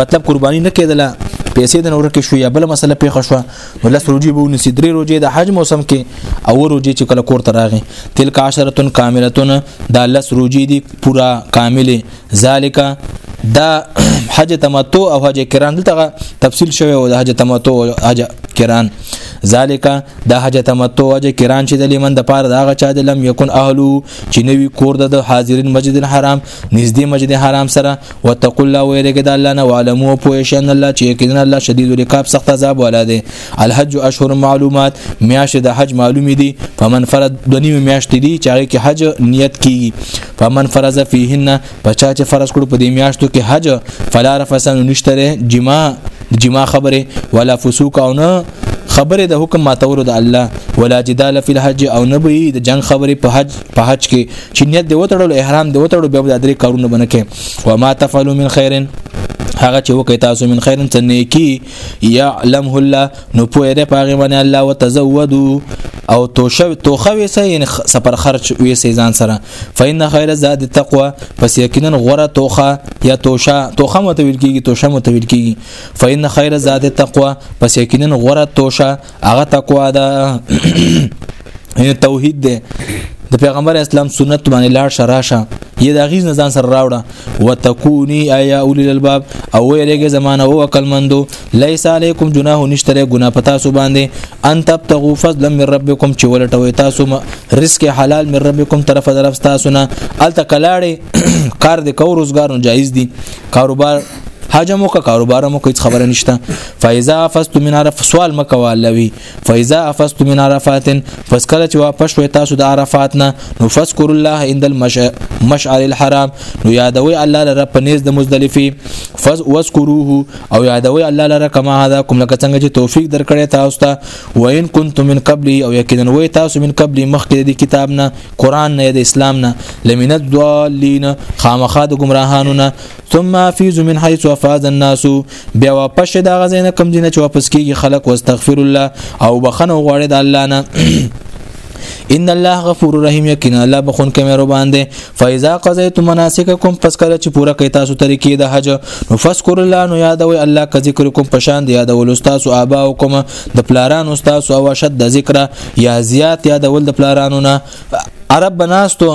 مطلب قرباني نه کېدله پیسې د نور کې شو یا بل مسله پیښه شو نو لس روجي به ونسی درې روجي د حج موسم کې او روجي چې کله کور ته راغی تلک عشرتن کاملتن دا لس روجي دي پورا کامله ذالک دا حج تمتع او حج کران دلته تفصیل شوی او د حج تمتع او حج کران ذالک دا حج تمتع او حج کران چې د لیمن د پاره دا غچا د لم یکن اهلو چې نوی کور د حاضرین مسجد الحرام نږدې مسجد الحرام سره وتقول الله ويرګه د الله نه وعلمو پوه شن الله چې کین الله شدید العقاب سخت عذاب ولا دی الحج اشهر معلومات میاشت د حج معلوم دي فمن فرض دنی میاشت دي چې هغه کې حج نیت کیږي فمن فرض فيهن پچا چې فرض کړو په دې میاشتو کې حج فلا رفسن نشتره جما جما خبره ولا فسوق او نه خبره د حکم ماتور د الله ولا جدال فی الحج او نبی د جنگ خبره په حج په حج کې چې نیت دی وتړل احرام دی وتړل بیا د درې کارونه بنه کې و ما تفعلوا من خير هغه چې وکي تاسو من خیر ته نیکی یعلمه الله نو پوهه ده پاغه باندې الله وتزودو او توشو توخوي سي یعنی سفر خرج وي سي ځان سره فإن خير زاد التقوى پس یقینا غره توخه یا توشه توخه متویل کیږي توشه متویل کیږي فإن خير زاد التقوى پس یقینا غره توشه هغه تقوا ده یعنی توحید ده د پیغمبر اسلام سنت باندې لاړ شراشه یی د غیز نزان سره راوړه وتکونی ایا اولی الباب او ویلګه زمانه او عقل مندو لیس علیکم جناح نشتره ګنا پتا سو باندې ان تبتغوا فضلا من ربکم چې ولټوي تاسو رزق حلال من ربکم طرف طرف تاسو نه التکلاړي کار د کو روزګارو جایز دي کاروبار حج مو که کاروبار مو هیڅ خبره نشته فایزا افست من عرف سوال مکوا لوي فایزا افست من عرفات پس کله چې واپس شوي تاسو د عرفات نه نو فذكر الله عند المشعر الحرام نو یادوي الله لره پنيز د مزدلفي فز وذكروه او یادوي الله لره کما هدا کوم لکه څنګه چې توفیق درکړی تاسو ته وان کنتم من قبل او یقینا وای تاسو من قبل مخکې د کتاب نه قران نه د اسلام نه لمن الضالین خامخا د گمراهانو نه ثم افیز من حيث افاز الناس بیا واپس شه دا غزنه کم دینه چې واپس کیږي خلق واستغفر الله او بخنه غواړي د الله نه ان الله غفور رحیم یقینا الله بخون کې مهربان دی فایزا قضیتم مناسککم پس کله چې پوره کوي تاسو طریقې د حج نو فذكر الله نو یادوي الله ک ذکر کوم پشان دی یادول استاد او ابا او کوم د پلاران استاد او شد د ذکر یا زیات یادول د پلارانو نه عرب بناستو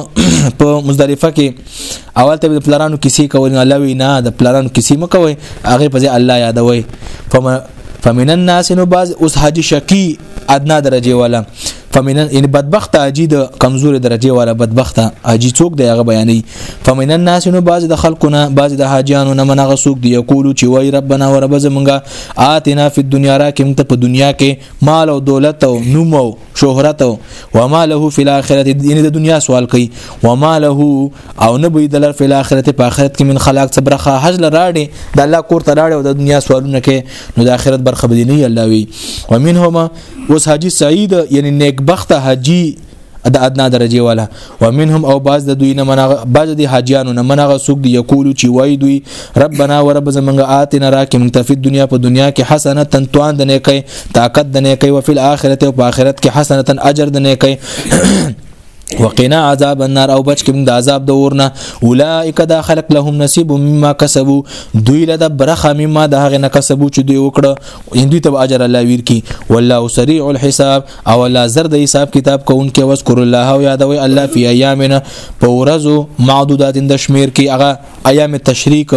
په مزدلفه کې اول ته د پلارانو کیسې کول نه الله وی نه د پلارانو کیسې مکوي هغه په ځای الله یادوي فمن الناس نو باز اوس حاجی شکی ادنا درجه والا فمن ان بدبخت حاجی د کمزور درجه والا بدبخت حاجی څوک دی هغه بیانې فمن الناس نو باز د خلقونه باز د حاجیانو نه منغه څوک دی یقول چې وای ربنا ورب زمونږه آتنا فی الدنیا راکم ته په دنیا کې مال او دولت او نوم او شهرت او ما له فی الاخره دین د دنیا سوال کوي و ما له او نه به دلر فی الاخره په اخرت کې من خلاق صبرخه حج لراړي د الله کور ته لاړ او د دنیا سوالونه کوي نو د اخرت برخه به نه الله وي و منهما اوس حاجی سعید یعنی نیک بخت حاجی د ادنا درجه والا ومنهم او باز د دوی نه منغه باز د حاجیانو نه منغه سوق دی یقول چې وای دوی ربنا ورب زمنګ آتنا راکه من تفی دنیا په دنیا کې حسنه تن توان د نه کوي طاقت د نه کوي او په آخرت او په آخرت کې حسنه تن اجر د نه کوي وقنا عذاب النار او بچ کوم د عذاب د ورنه اولائک دا خلق لهم نصیب مما کسبوا دوی له د برخه مما د هغه نه کسبو چې دوی وکړه ان دوی ته اجر الله ویر کی والله سریع الحساب او الله زر د حساب کتاب کوونکی وذکر الله او یادوي الله فی ایامنا په ورځو معدودات د شمیر کې هغه ایام تشریک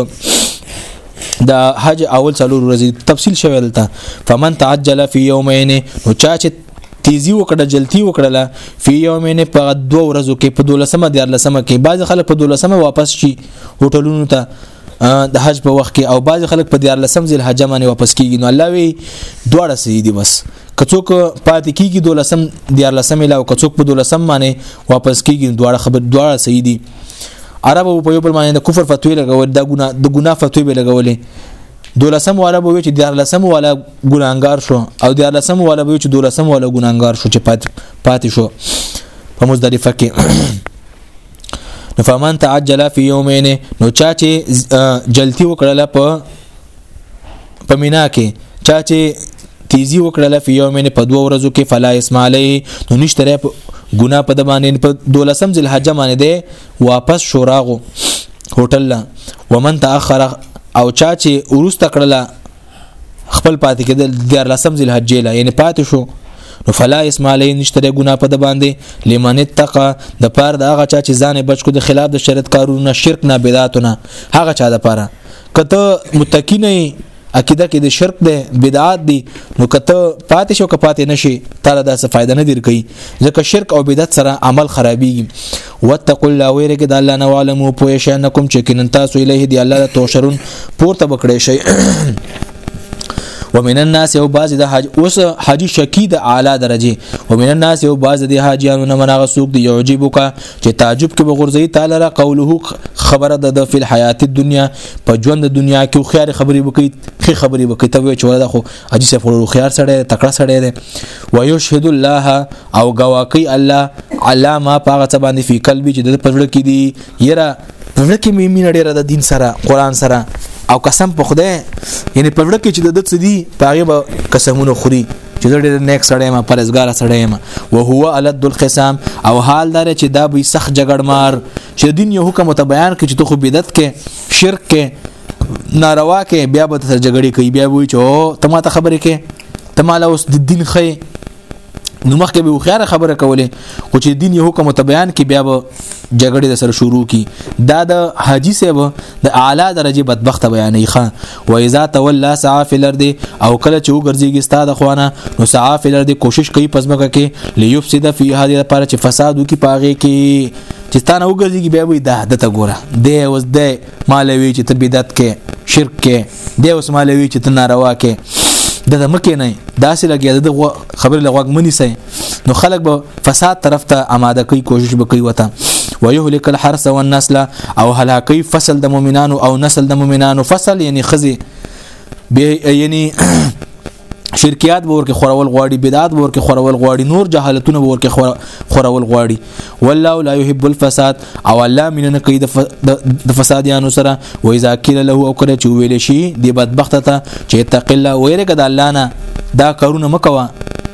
د حج اول څلور ورځې تفصیل شوی دلته فمن تعجل فی یومین نو چا چې تیزی وکړه جلتی وکړه فی یومین په دوه ورځو کې په دولسمه د لسمه کې بعض خلک په دولسمه واپس شي هوټلونو ته د حج په وخت کې او بعض خلک په دیار لسم ذل حج باندې واپس کیږي نو الله وی دواړه سې دي بس کڅوک پاتې کیږي دولسم دیار لسم لا او کڅوک په دولسم باندې واپس کیږي دواړه خبر دواړه صحیح دي عربو په یو بل باندې د کفر فتوی لګول د ګنا د ګنا فتوی به لګولې دولسم والا به وی چې دیار لسم والا ګناګار شو او دیار لسم والا به وی چې دولسم والا ګناګار شو چې پات پاتې شو په مزدلفه کې فمن تعجل فی یومین نو چا چې جلتی وکړله په په مینا کې چا چې تیزی وکړله فی یومین په دوه ورځو کې فلا اسم علیه نو نشته ری ګنا په د باندې په دولسم ذل حج باندې دی واپس شو راغو هوټل لا ومن تاخر او چا چې ورسته کړله خپل پاتې کېدل د لسم ذل حج لا یعنی پاتې شو نو فلا اسم علی نشته د ګنا په د باندې لمن اتقى د پاره د هغه چا چې ځان بچ کو د خلاف د شریعت کارونه شرک نه بدعتونه هغه چا د پاره کته متقی نه عقیده کې د شرک ده بدعات دي نو کته پاتې شو که پاتې نشي تعالی دا څه فائدہ نه در کوي ځکه شرک او بدعت سره عمل خرابيږي واتقوا الله ويرګه د الله نه عالم او پوه شئ انکم چې کین تاسو الیه دی الله ته شرون پورته بکړې شي ومن الناس او بعض د حاج اوس حاجی شکی د اعلی درجه ومن الناس او بعض د حاجیانو نه منغه سوق دی یعجبک چې تعجب کې به غورځي تعالی را قوله خبره د د فل حیات دنیا په ژوند د دنیا کې خيار خبرې وکړي خې خبرې وکړي ته وې چوره خو اجي سه فورو خيار سره تکړه سره ده ويشهد الله او گواکي الله علامه پاغه څه باندې فی قلبي چې د پزړه کې دي یره پزړه کې مې مين ډېر د دین سره قران سره او قسم په خدای یعنی پزړه کې چې د دڅ دي پاغه قسمونه خوري چې زه ډېر نیک سړی ما پرزګار سړی ما او هو الد القسام او حال دار چې دا به سخت جګړمار چې دین یو حکم ته بیان کړي چې ته خو بدعت کې شرک کې ناروا کې بیا به تر جګړې کوي بیا وایي چې ته ما ته خبرې کې ته ما له اوس د دین خې نو مخکې به خيار خبره کوله خو چې دین یو حکم ته بیان کې بیا به جګړې سره شروع کی دا د حاجی صاحب د اعلی درجه بدبخت بیانې ښه و اذا تولى سعى في الارض او کله چې وګرځيږي ستا د خوانه نو سعى في الارض کوشش کوي پس مګه کې ليفسد في هذه لپاره چې فساد وکي پاغه کې چې ستانه وګرځيږي بیا وي دا د ته ګوره د اوس د مالوي چې ته بدعت کې شرک کې د اوس مالوي چې ته ناروا کې د مکه نه داسې لګي د خبر لغوګ منی سي نو خلک به فساد طرف ته آماده کوي کوشش وکړي وته ويهلك الحرث والنسل او هلاکي فصل د مؤمنانو او نسل د مؤمنانو فصل یعنی خزي به یعنی شرکیات به ورکه خورول غواړي بدعات به ورکه خورول غواړي نور جهالتونه به ورکه خورول غواړي والله لا يحب الفساد او الله مين نه کوي د فساد یانو سره و اذا قيل له او کړه چې ویل شي د بدبخت ته چې تقلا ويرګه د الله نه دا کارونه مکوه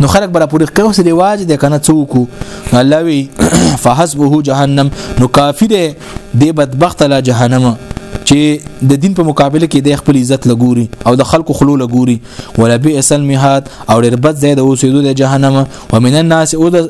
نو خلک برا پوری کوي اوس رواج دی کنه څوک الله وی فحسبه جهنم نو کافی دی دی بدبخت لا جهنم چې د دین په مقابله کې د خپل عزت لګوري او د خلکو خلو لګوري ولا بئس المهاد او ډېر بد ځای د اوسېدو د جهنم ومن الناس او د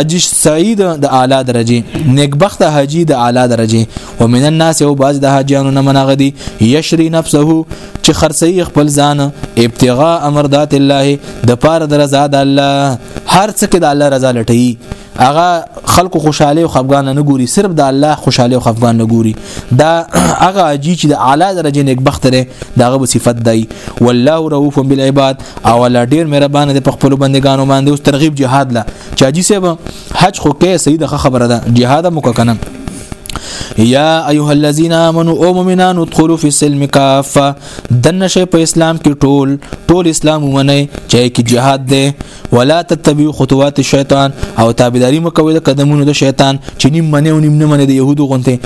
اجي سعید د اعلی درجه نیکبخت حاجی د اعلی درجه ومن الناس او باز د حاجیانو نه منغدي یشری نفسه چې خرڅي خپل ځان ابتغاء امر ذات الله د پاره د رضا د الله هر څه کې د الله رضا لټي هغه خلکو خوشاله او خفغان نه ګوري صرف د الله خوشاله او خفغان نه ګوري دا هغه اجي چې د اعلی درجه نیک بخت لري داغه صفت دی والله رؤوف بالعباد او الله ډیر مهربان دی په خپل بندگانو باندې اوس ترغیب جهاد لا چاجي سیب حج خو کې سیده خبره ده جهاد مو کنه یا ایها الذین آمنو او مؤمنان ادخلوا فی السلم کافه دنه شی په اسلام کې ټول ټول اسلام ومني چې کې جهاد دی ولا تتبعوا خطوات الشیطان او تابعداري مکوئ د قدمونو د شیطان چې نیم منه او نیم نه منه د يهودو غونته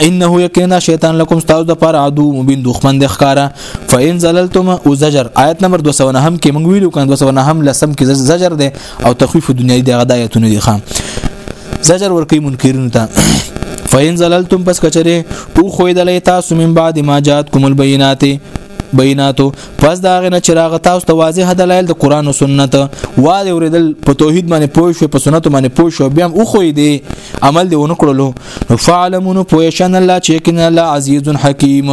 انه یقینا شیطان لكم استاذ د پر عدو مبین دښمن د ښکارا فین زللتم او زجر آیت نمبر 209 هم کې مونږ ویلو کان 209 هم لسم کې زجر ده او تخفیف دنیوي د غدایتونه دي خام زجر ورکی منکرین ته فین زللتم پس کچره او خویدلې تاسو من بعد ما جات کوم البینات بیناتو پس دا غنه چراغ تاسو ته واضح دلایل د قران او سنت واده اوریدل په توحید باندې پوه شو په سنت باندې پوه شو بیا او خو دې عمل دی ونکړلو نو فعلمو نو پویشن الله چې کین الله عزیز حکیم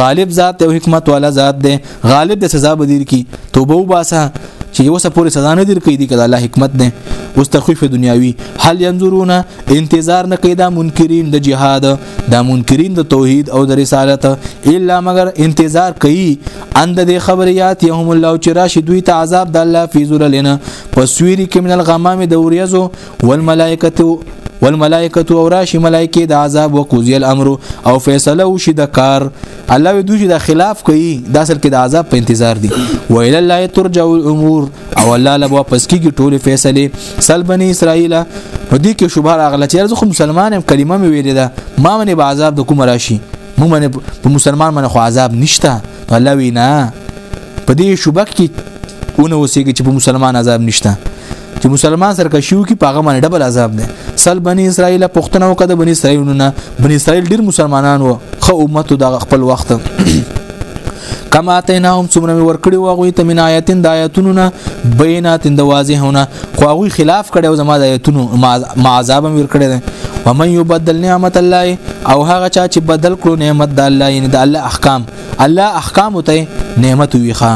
غالب ذات او حکمت والا ذات دی غالب د سزا بدیر کی توبه وباسه چې یو څه پورې سزا نه درکې دي کله الله حکمت نه اوس تخفیف دنیاوی هل ينظرون انتظار نه کیدا منکرین د جهاد د منکرین د توحید او د رسالت الا مگر انتظار کوي اند د خبريات يهم الله چې راشي دوی ته عذاب د الله فی ذللنا پسویری کې من الغمام د اوریزو والملائکه والملائکه او راشي ملائکه د عذاب او قضی الامر او فیصله وشي د کار الله وی دوی د خلاف کوي د اصل کې د عذاب په انتظار دي و الى الله ترجع الامور او الله له واپس کیږي ټول فیصله سل بني اسرائیل په دې کې شوبه راغله چې زه خو مسلمان یم کلمه مې ویلې ده ما باندې به عذاب د کوم راشي مو باندې په مسلمان باندې خو عذاب نشته الله وی نه په دې شوبه کې اونه وسیږي چې په مسلمان عذاب نشته چې مسلمان سرکشي وکي په هغه باندې ډبل عذاب دی سل بني اسرائیل پښتنه وکړه بني اسرائیلونه بني اسرائیل ډیر مسلمانان وو خو امت د خپل وخت کما تیناهم څومره ورکړي واغوي ته من آیاتین د آیاتونو نه بینات د واضحونه خو هغه خلاف کړي او زما د آیاتونو ما عذاب ور کړي دي ومن یبدل نعمت الله او هغه چا چې بدل کړو نعمت د الله یعنی د الله احکام الله احکام ته نعمت ویخه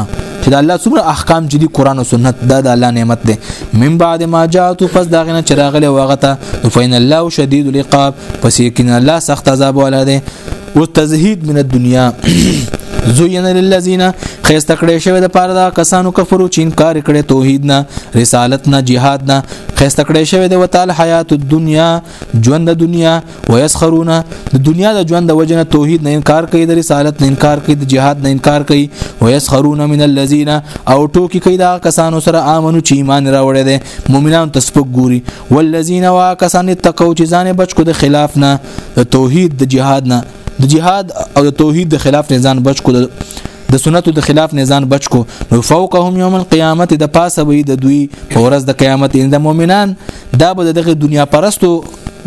چې د الله څومره احکام چې دي قران او سنت دا د الله نعمت ده من بعد ما جاءت پس دا غنه چراغله وغته فین الله شدید العقاب پس یقینا الله سخت عذاب والا ده وتزهید من الدنيا زوین للذین خیست کړي شوی د پاره دا کسانو کفرو چې انکار کړي توحید نه رسالت نه jihad نه خیست کړي شوی د وتعال حیات الدنیا ژوند د دنیا و یسخرون د دنیا د ژوند د وجنه توحید نه انکار کوي د رسالت نه انکار کوي د جهاد نه انکار کوي و یسخرون من الذین او ټوکی کوي دا کسانو سره امنو چې ایمان راوړی دي مؤمنان تسبق ګوري والذین واکسان اتقوا چې ځان بچ کو د خلاف نه د توحید د جهاد نه د جهاد او د توحید د خلاف نه ځان بچ کو د سنتو د خلاف نه ځان بچ کو نو فوقهم یوم القیامت د پاسه وي د دوی په ورځ د قیامت اند مؤمنان دا به دغه دنیا پرستو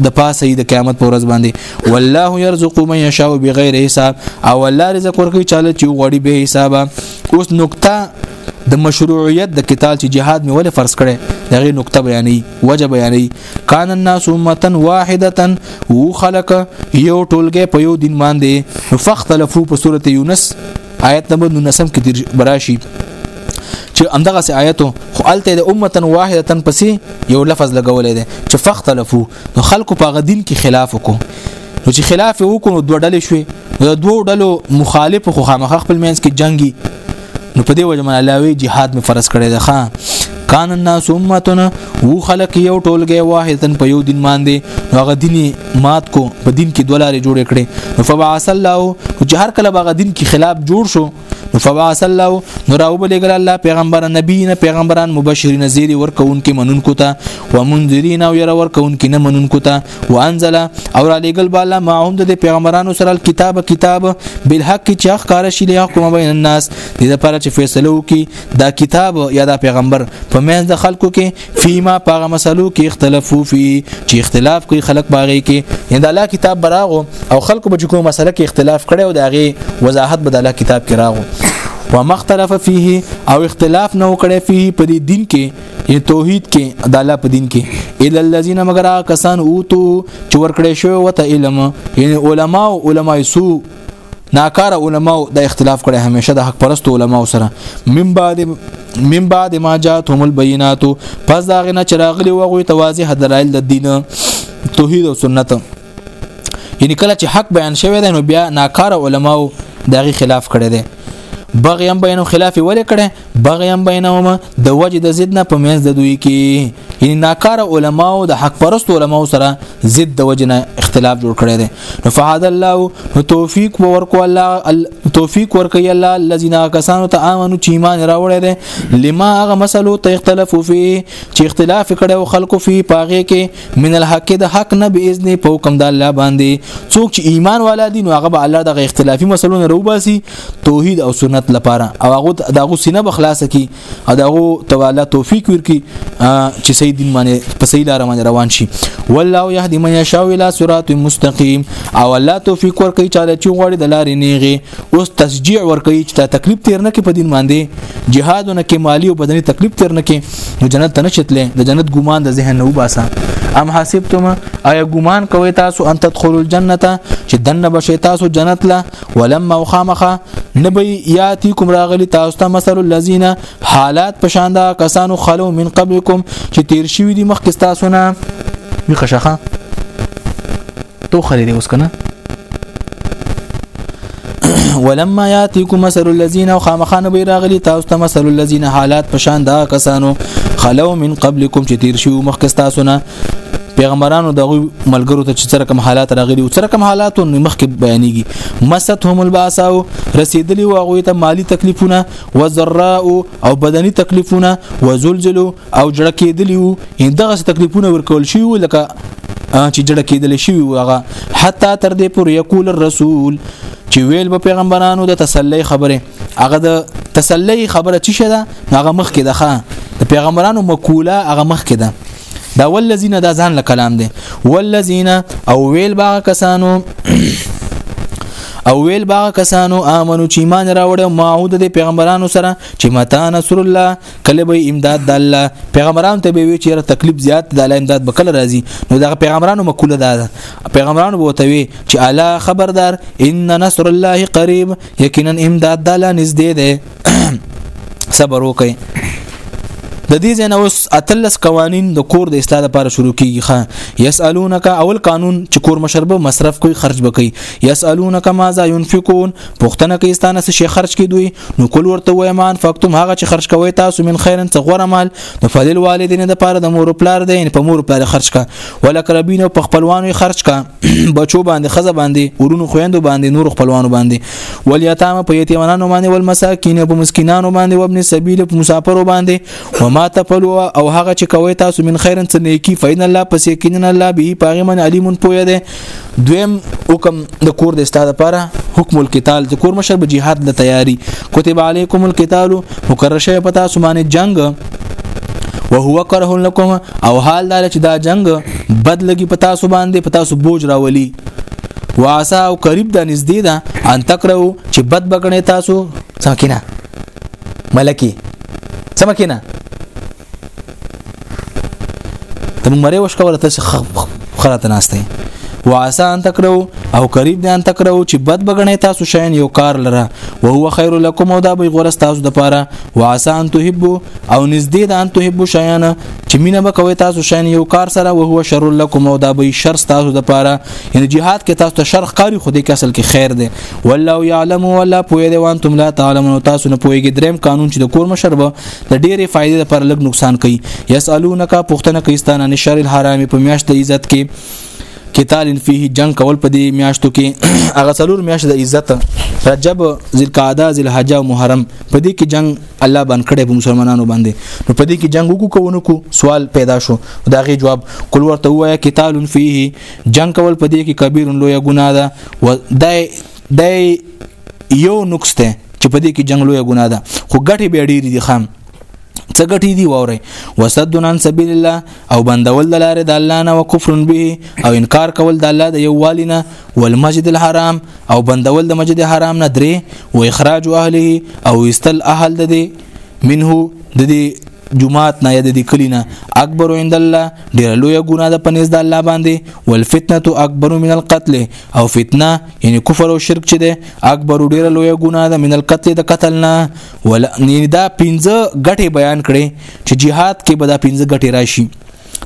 د پاسه د قیامت پر ورځ باندې والله يرزق من يشاء بغیر حساب او الله رزق ورکوي چاله چې غوړي به حساب اوس نقطه د مشروعیت د قتال چې جهاد مې ولې فرض کړي دغه نقطه بیانې وجه بیانې کان الناس امه واحده و خلق یو ټولګه په یو دین باندې فختلفو په سورته یونس آیت نمبر 19 کې تیر براشي چې اندغه سي آیتو خو الته د امه واحده پسې یو لفظ لګولې ده چې فختلفو نو خلکو په غدین کې خلاف وکړو نو چې خلاف وکړو دوه ډلې شوې د دوه ډلو مخالف خو خامخ خپل منځ کې جنگي نو په دې وجه من الله وی jihad می فرض کړی ده خان کان الناس امتنا وو خلق یو ټولګه واحدن په یو دین باندې هغه دین مات کو په دین کې دولارې جوړ کړي فبعث الله چې هر کله باغ دین کې خلاف جوړ شو فبعث الله نو راو بلګل الله پیغمبر نبی نه پیغمبران مبشرین زیر ورکون کې منون کوتا و منذرین او ير ورکون کې نه منون کوتا وانزل او را لګل بالا ما هم د پیغمبرانو سره کتاب کتاب بالحق چې حق کار شي له حکم بین الناس د لپاره چې فیصله وکي دا کتاب یا دا پیغمبر په منځ د خلکو کې فيما پاغه مسلو کې اختلافو فی چې اختلاف کوي خلک باغې کې یند الله کتاب براغو او خلکو به کوم مسله کې اختلاف کړي او داغه وضاحت به د الله کتاب کې راغو ومختلف فيه او اختلاف نه وکړي فيه په دې دین کې یعنی توحید کې د الله په دین کې ال الذين مگر کسان اوتو چې ورکړې شو وته علم یعنی علما او علما سو ناکار علما د اختلاف کړي همیشه د حق پرست علما سره من بعد من بعد ما جاتهم البينات پس دا غنه چراغلی وغوي توازی حد دلایل د دین توحید او سنت یعنی کله چې حق بیان شوی دی نو بیا ناکاره علماو دغه خلاف کړی دی بغي هم بینهم خلاف ولې کړي بغي هم بینهم د وجه د ضد نه په منځ د دوی کې یعنی ناکاره علما او د حق پرست علما سره ضد د وجه نه اختلاف جوړ کړي دي نو فهد الله نو توفیق ورکو الله توفیق ورکي الله الذين كسانو ته امنو چې ایمان راوړي دي لما هغه مسلو ته اختلاف فيه چې اختلاف کړي او خلکو فيه پاغه کې من الحق د حق نه به اذن په حکم د الله باندې څوک چې ایمان والا دي نو هغه به الله دغه اختلافي مسلو نه روباسي توحید او سنت لپاره او هغه دغه سینه به خلاص کی او دغه تعالی توفیق ورکي چې صحیح دین باندې په صحیح لار باندې روان شي والله يهدي من يشاء الى صراط مستقيم او الله توفیق ورکي چاله چې غوړي د لارې نیغه اوس تشجيع ورکوي چې دا تکلیف تیر نه کې په دین باندې جهادونه کې مالی او بدني تکلیف تیر نه کې نو جنت ته نشتلې د جنت ګمان د ذهن نه وباسه ام حسبتم اي ګمان کوي تاسو ان تدخل الجنه چې دنه بشي تاسو جنت لا ولما وخامخه نبي ياتيكم راغلي تاسو ته مثل الذين حالات پشاندا کسانو خلو من قبلكم چې تیر شوی دي مخکې تاسو نه مخه شخه تو خري دي اوس کنه ولما یاتیکم مثل الذین او خامخانه به راغلی تاسو ته مثل الذین حالات پشان دا کسانو خلو من قبلکم چې تیر شو مخکې تاسو نه پیغمبرانو د ملګرو ته چې سره کوم حالات راغلي او سره کوم حالات مخکې بیانېږي مست هم الباساو رسیدلی واغوي ته مالی تکلیفونه و ذراء او بدني تکلیفونه و زلزلو او جړه کېدلی وو دغه تکلیفونه ورکول شي لکه چې جړه کېدل شي هغه حتی تر دې پورې یقول الرسول چې ویل په پیغمبرانو د تسلی خبره هغه د تسلی خبره چې شه ده هغه مخ کې ده د پیغمبرانو مقوله هغه مخ کې ده دا ولذین دا ځان له کلام دی ولذین او ویل باغ کسانو او ویل باغ کسانو امنو چې ایمان راوړ او ماعود د پیغمبرانو سره چې متا نصر الله کله به امداد د الله پیغمبرانو ته به وی چې تکلیف زیات د الله امداد به کله راځي نو دا پیغمبرانو مقوله ده پیغمبرانو به ته وی چې الا خبردار ان نصر الله قریب یقینا امداد د الله نږدې ده صبر وکړئ د دې ځای اوس اتلس قوانین د کور د اصلاح لپاره شروع کیږي ښا یسالونک اول قانون چې کور مشربه مصرف کوي خرج بکوي یسالونک ماذا ينفقون پښتنه کې استانه څه شي خرج کوي نو کول ورته وای مان فقتم هغه چې خرج کوي تاسو من خیرن څه غوړه مال نو فضل والدین د پاره د مور پلار دی په مور پلار خرج کا ولک ربین په خپلوانو خرج کا بچو باندې خزه باندې ورونو خويندو باندې نور خپلوانو باندې ولیتام په یتیمانو باندې ول مساکین په مسکینانو باندې وابن سبیل په مسافرو باندې وما تفلوا او هغه چې کوي تاسو من خیرن څه نیکی فین الله پس یقینا الله به پاغه من علیمون پوی دی دویم حکم د کور د استاد لپاره حکم القتال د کور مشر به jihad د تیاری کتب علیکم القتال مقرر شوی پتا سمانه جنگ وهو کره لكم او حال دا چې دا جنگ بد لګي پتا سو باندې پتا سو بوج راولي واسا او قریب د نږدې ده ان تکرو چې بد بګنې تاسو سمکینه ملکی سمکینه ته موږ مری وښ کوله تاسو خلاته ناشته وعسى ان تکرو او قریب دي ان تکرو چې بد بغنې تاسو شین یو کار لره او هو خیر لكم او دا به غوړه تاسو د پاره وعسى ان تحبو او نزدې ده ان تحبو شیان چې مینه به کوي تاسو شین یو کار سره او هو شر لكم او دا به شر تاسو د پاره یعنی جهاد کې تاسو ته شر قاری خو دې کسل کې خیر دی والله يعلم ولا پوهه دی وان تم لا تعلمون تاسو نه پوهیږئ دریم قانون چې د کور مشر به د ډېرې فائدې لپاره لږ نقصان کوي یسالونک پښتنه کويستانه نشر الحرام په میاشت د عزت کې قتال فيه جنگ کول په دې میاشتو کې هغه څلور میاشت د عزت رجب ذوالقعده ذوالحجه او محرم په دې کې جنگ الله باندې کړي په مسلمانانو باندې نو په دې کې جنگ وکړو کوونو کو سوال پیدا شو دا غي جواب کول ورته وایا قتال فيه جنگ کول په دې کې کبیر لوی ګناه ده و دای دای یو نقص ته چې په دې کې جنگ لوی ګناه ده خو ګټي به ډېری دي خام څه ګټي دي وره وسدن عن سبیل الله او بندول د لارې د الله نه وکفر به او انکار کول د الله د یووالینه والمسجد الحرام او بندول د مسجد حرام نه درې او اخراج اهله او استل اهل د دې منه د دې جمعات نه یاد دي کلینا اکبر عند الله ډیر لوی ګناه ده پنيز د الله باندې والفتنه اکبر من القتل او فتنه یعنی کفر او شرک چې ده اکبر ډیره لوی ګناه ده من القتل د قتل نه ولا دا پنځه غټي بیان کړي چې jihad کې به دا پنځه غټي راشي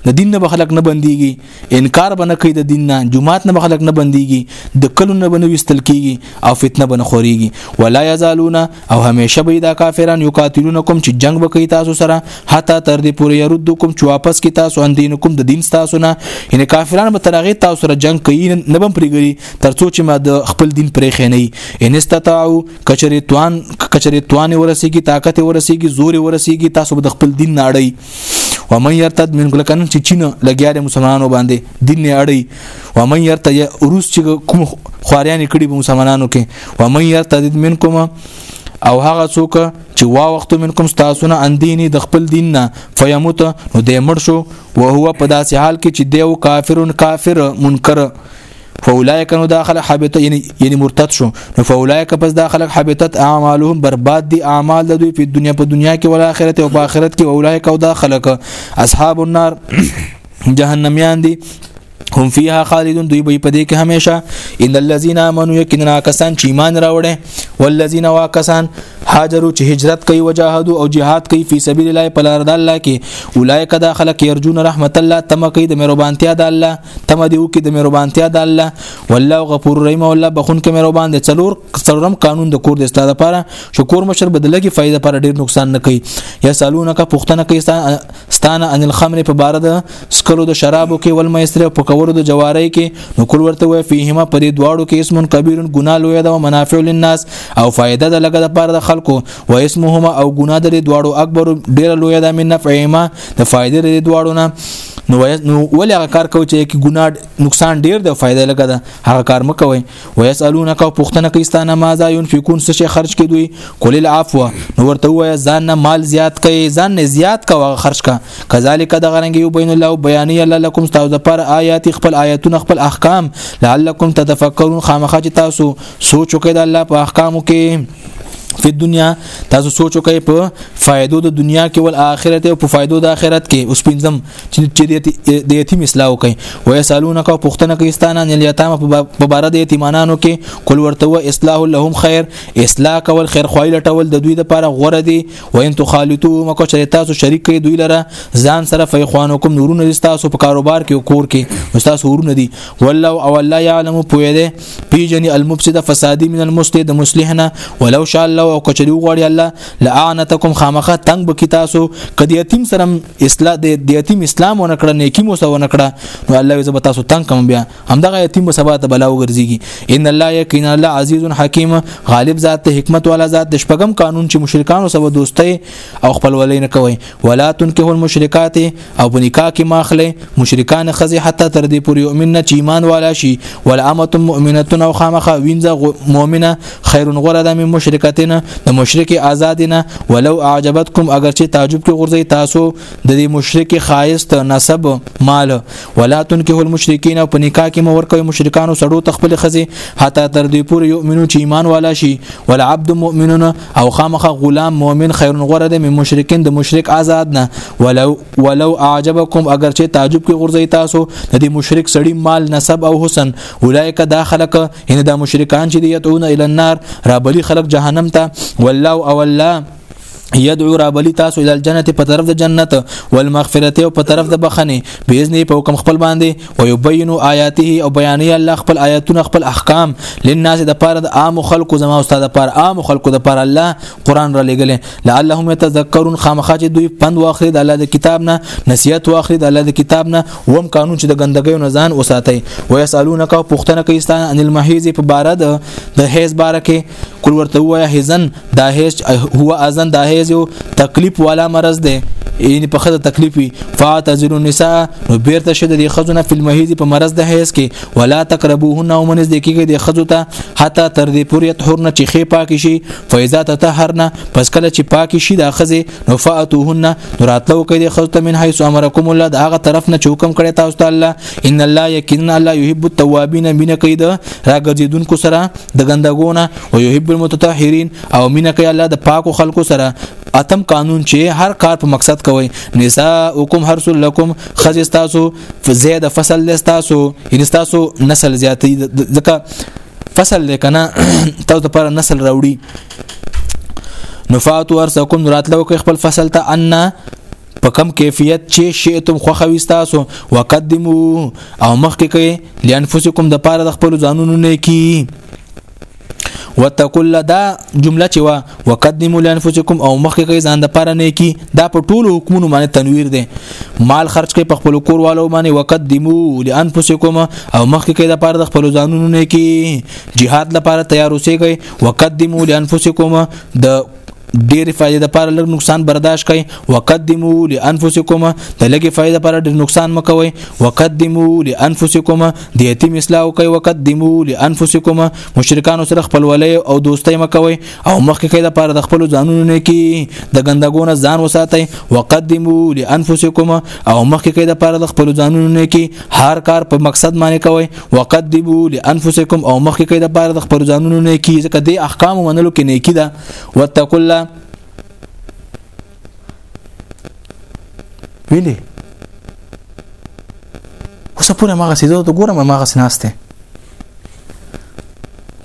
د دین نه خلک نه بنديږي انکار بنه کوي د دین نه جمعات نه خلک نه بنديږي د کلو نه بنه وستل کیږي او فتنه بنه خوريږي ولا يزالون او همیشه به دا کافران یو قاتلون کوم چې جنگ وکي تاسو سره حتی تر دې پورې يرد کوم چې واپس کی تاسو اندین کوم د دین تاسو نه یعنی کافران به ترغه تاسو سره جنگ کوي نه بم پرګري ترڅو چې ما د خپل دین پرې خېنې ان استطاعو کچری توان کچری توان ورسیږي طاقت ورسیږي زور ورسیږي تاسو به د خپل دین نه اړي و من يرتد من لکن چې چین لګیا د مسلمانانو باندې دین نه اړي و من يرت روس چې کوم خواریان کړي به مسلمانانو کې و من يرت دید منکم او هغه څوک چې وا وخت منکم تاسو نه اندینی د خپل دین نه فیموت نو د مړ شو او هو په داسې حال کې چې دیو کافرون کافر منکر فاولائک نو داخله حبط یعنی یعنی مرتد شو نو فاولائک پس داخله حبطت اعمالهم برباد دي اعمال د دوی په دنیا په دنیا کې ول اخرت او په اخرت کې اولائک او داخله اصحاب النار جهنميان دي هم فيها خالدون دوی به پدې کې هميشه ان الذين امنوا يقينا کسان چې ایمان راوړي والذین واکسان هاجروا چې هجرت کوي وجاهدوا او جهاد کوي په سبيل الله په لار د الله کې اولایک دا خلک يرجون رحمت الله تم کوي د مهربانتیا د الله تم دیو کې د مهربانتیا د الله والله غفور رحیم والله بخون کې مهربان دي څلور څلورم قانون د کور د استاد لپاره شکور مشر بدلګي فائدہ پر ډیر نقصان نه کوي یا سالونک پښتنه کوي ستانه ان الخمر په بار د سکلو د شرابو کې ول مېستره په کولو د جواري کې نو کول ورته وي فيهما په دې دواړو کې اسم کبیر ګنا لوی ده او منافع للناس او فائدہ د لګه د پاره د خلکو و اسمهما او ګنا د دواړو اکبر ډیر لوی ده من نفعهما د فائدې د دواړو نه نو ولې هغه کار کوي چې ګنا نقصان ډیر ده فائدہ لګه ده هغه کار مکوي ويسالونک او پښتنه کیستانه ماذا ينفقون څه شي خرج کې دوی کول العفو نو ورته وای ځان نه مال زیات کوي ځان نه زیات کا وغه خرج کا کذالک د غرنګ یو بین الله بیان الله لكم تاسو د پر آیات خپل آیاتونه خپل احکام لعلکم تتفکرون خامخا چې تاسو سوچ وکړئ د الله په احکامو کې په دنیا تاسو سوچ وکړئ په فائدو د دنیا کې ول آخرت او په فائدو د آخرت کې اوس پینځم چې د یتیم اصلاح وکړي و یسالونک او پښتنه کوي ستانه ان الیتام په بار د یتیمانانو کې کول ورته و اصلاح لهم خیر اصلاح کول خیر خوای لټول د دوی لپاره غوره دي و ان تخالطو مکو چې تاسو شریک کړي دوی لره ځان سره فیخوانکم نورونه تاسو په کاروبار کې او کور کې تاسو ورونه دي والله او الله یعلم پوی دی پیجن المفسد فسادی من المسلم د مصلحنا ولو شاء الله او کچریو غړی الله لعنتکم خامخه تنگ بکی تاسو کدی یتیم سره اصلاح د یتیم اسلام ونه کړ نیکی مو سره ونه کړ نو الله زب تاسو تنگ کوم بیا همدغه یتیم سبا ته بلا وګرځيږي ان الله یقینا الله عزیز حکیم غالب ذات حکمت والا ذات د شپږم قانون چې مشرکانو سره دوستي او خپلولې نه کوي ولا تنکه المشرکات او په نکاح کې ماخله مشرکان خزه حتی تر دې پورې یؤمن چې ایمان والا شي ول امه مؤمنه او خامخه وینځه مؤمنه خیر غره د مشرکتین د مشرک آزادینه ولو اعجبتکم اگر چې تعجب کې غورځي تاسو د دې مشرک خایست نسب مال ولا تنکه المشرکین او په نکاح کې مور کوي مشرکانو سړو تخپل خزه حتی تر دې پورې یؤمنو چې ایمان والا شي ول عبد مؤمنون او خامخ غلام مؤمن خیر غره د مشرکین د مشرک آزاد نه ولو ولو اعجبکم اگر چې تعجب کې غورځي تاسو د دې مشرک سړی مال نسب او حسن اولایک دا خلق ان دا مشرکان چې یتعون ال النار را بلی خلق جهنم ته والله او الله یدعو را بلی تاسو ال الجنه په طرف د جنت والمغفرته او په طرف د بخنه باذن په حکم خپل باندې ويبين آياته او بياني الله خپل آياتونه خپل احکام للناس د پاره د عام خلکو زما استاد د پاره عام خلکو د پاره الله قران را لګل لعلهم يتذكرون خامخا چې دوی پند واخلي د الله د کتاب نه نصيحت واخلي د الله د کتاب نه وم قانون چې د ګندګۍ نه ځان وساتي ويسالونک او پښتنه کوي ستان ان المحيز په بار د د هيز بار کې کول ورته وای هیزن دا هیڅ هو ازن دا هیڅ یو تکلیف والا مرض دی یعنی په خزه تکلیف وي فاعتذر النساء نو بیرته شد د خزونه فل مهیز په مرز د حیز کې ولا تقربوهن او منځ د کېږي د خزو ته حتی تر دې پورې طهورنه چې خې پاک شي فاذا تطهرنا پس کله چې پاک شي د خزه نو فاتوهن نو راتلو کې د خزو ته من حيث امركم الله د هغه طرف نه چوکم کړي تاسو ته الله ان الله یقینا الله يحب التوابین بنا کید راګرځیدونکو سره د ګندګونه او يحب المتطهرين او مینه کوي الله د پاکو خلکو سره اتم قانون چې هر کار په مقصد کوي نساءکم حرس لكم خذ استاسو فزيد فصل استاسو ان استاسو نسل زیاتې ځکه فصل لکنه تاسو لپاره نسل راوړي نفات ورثکم راتلو کې خپل فصل ته ان په کم کیفیت چې شئتم خوخوي تاسو وقدمو او مخکې کوي لانفسکم د پاره د خپل ځانونو نه کی وتقول دا جمله چې وا وقدموا لانفسکم او مخکې کوي ځان د پاره نه کی دا په ټولو حکمونو باندې تنویر دی مال خرج کوي په خپل کور والو باندې وقدموا لانفسکم او مخکې کوي د پاره د خپل ځانونو نه کی jihad لپاره تیار اوسئ وقدموا لانفسکم د ډېری فائدې لپاره لږ نقصان برداشت کړئ وقدمو لانفسکم د لګي فائدې لپاره ډېر نقصان مکوئ وقدمو لانفسکم د یتیم اصلاح کوي وقدمو لانفسکم مشرکان سره خپل ولې او دوستۍ مکوئ او مخکې کې لپاره د خپل ځانونو نه کی د ګندګونه ځان وساتئ وقدمو لانفسکم او مخکې کې لپاره د خپل ځانونو نه کی هر کار په مقصد باندې کوي وقدموا لانفسکم او مخکې کوي د پاره د خپل ځانونو نه کی ځکه د احکام منلو کې نه کی دا وتقوا الله ویلي اوس پوره ماغه سیده ته ګورم ماغه سناسته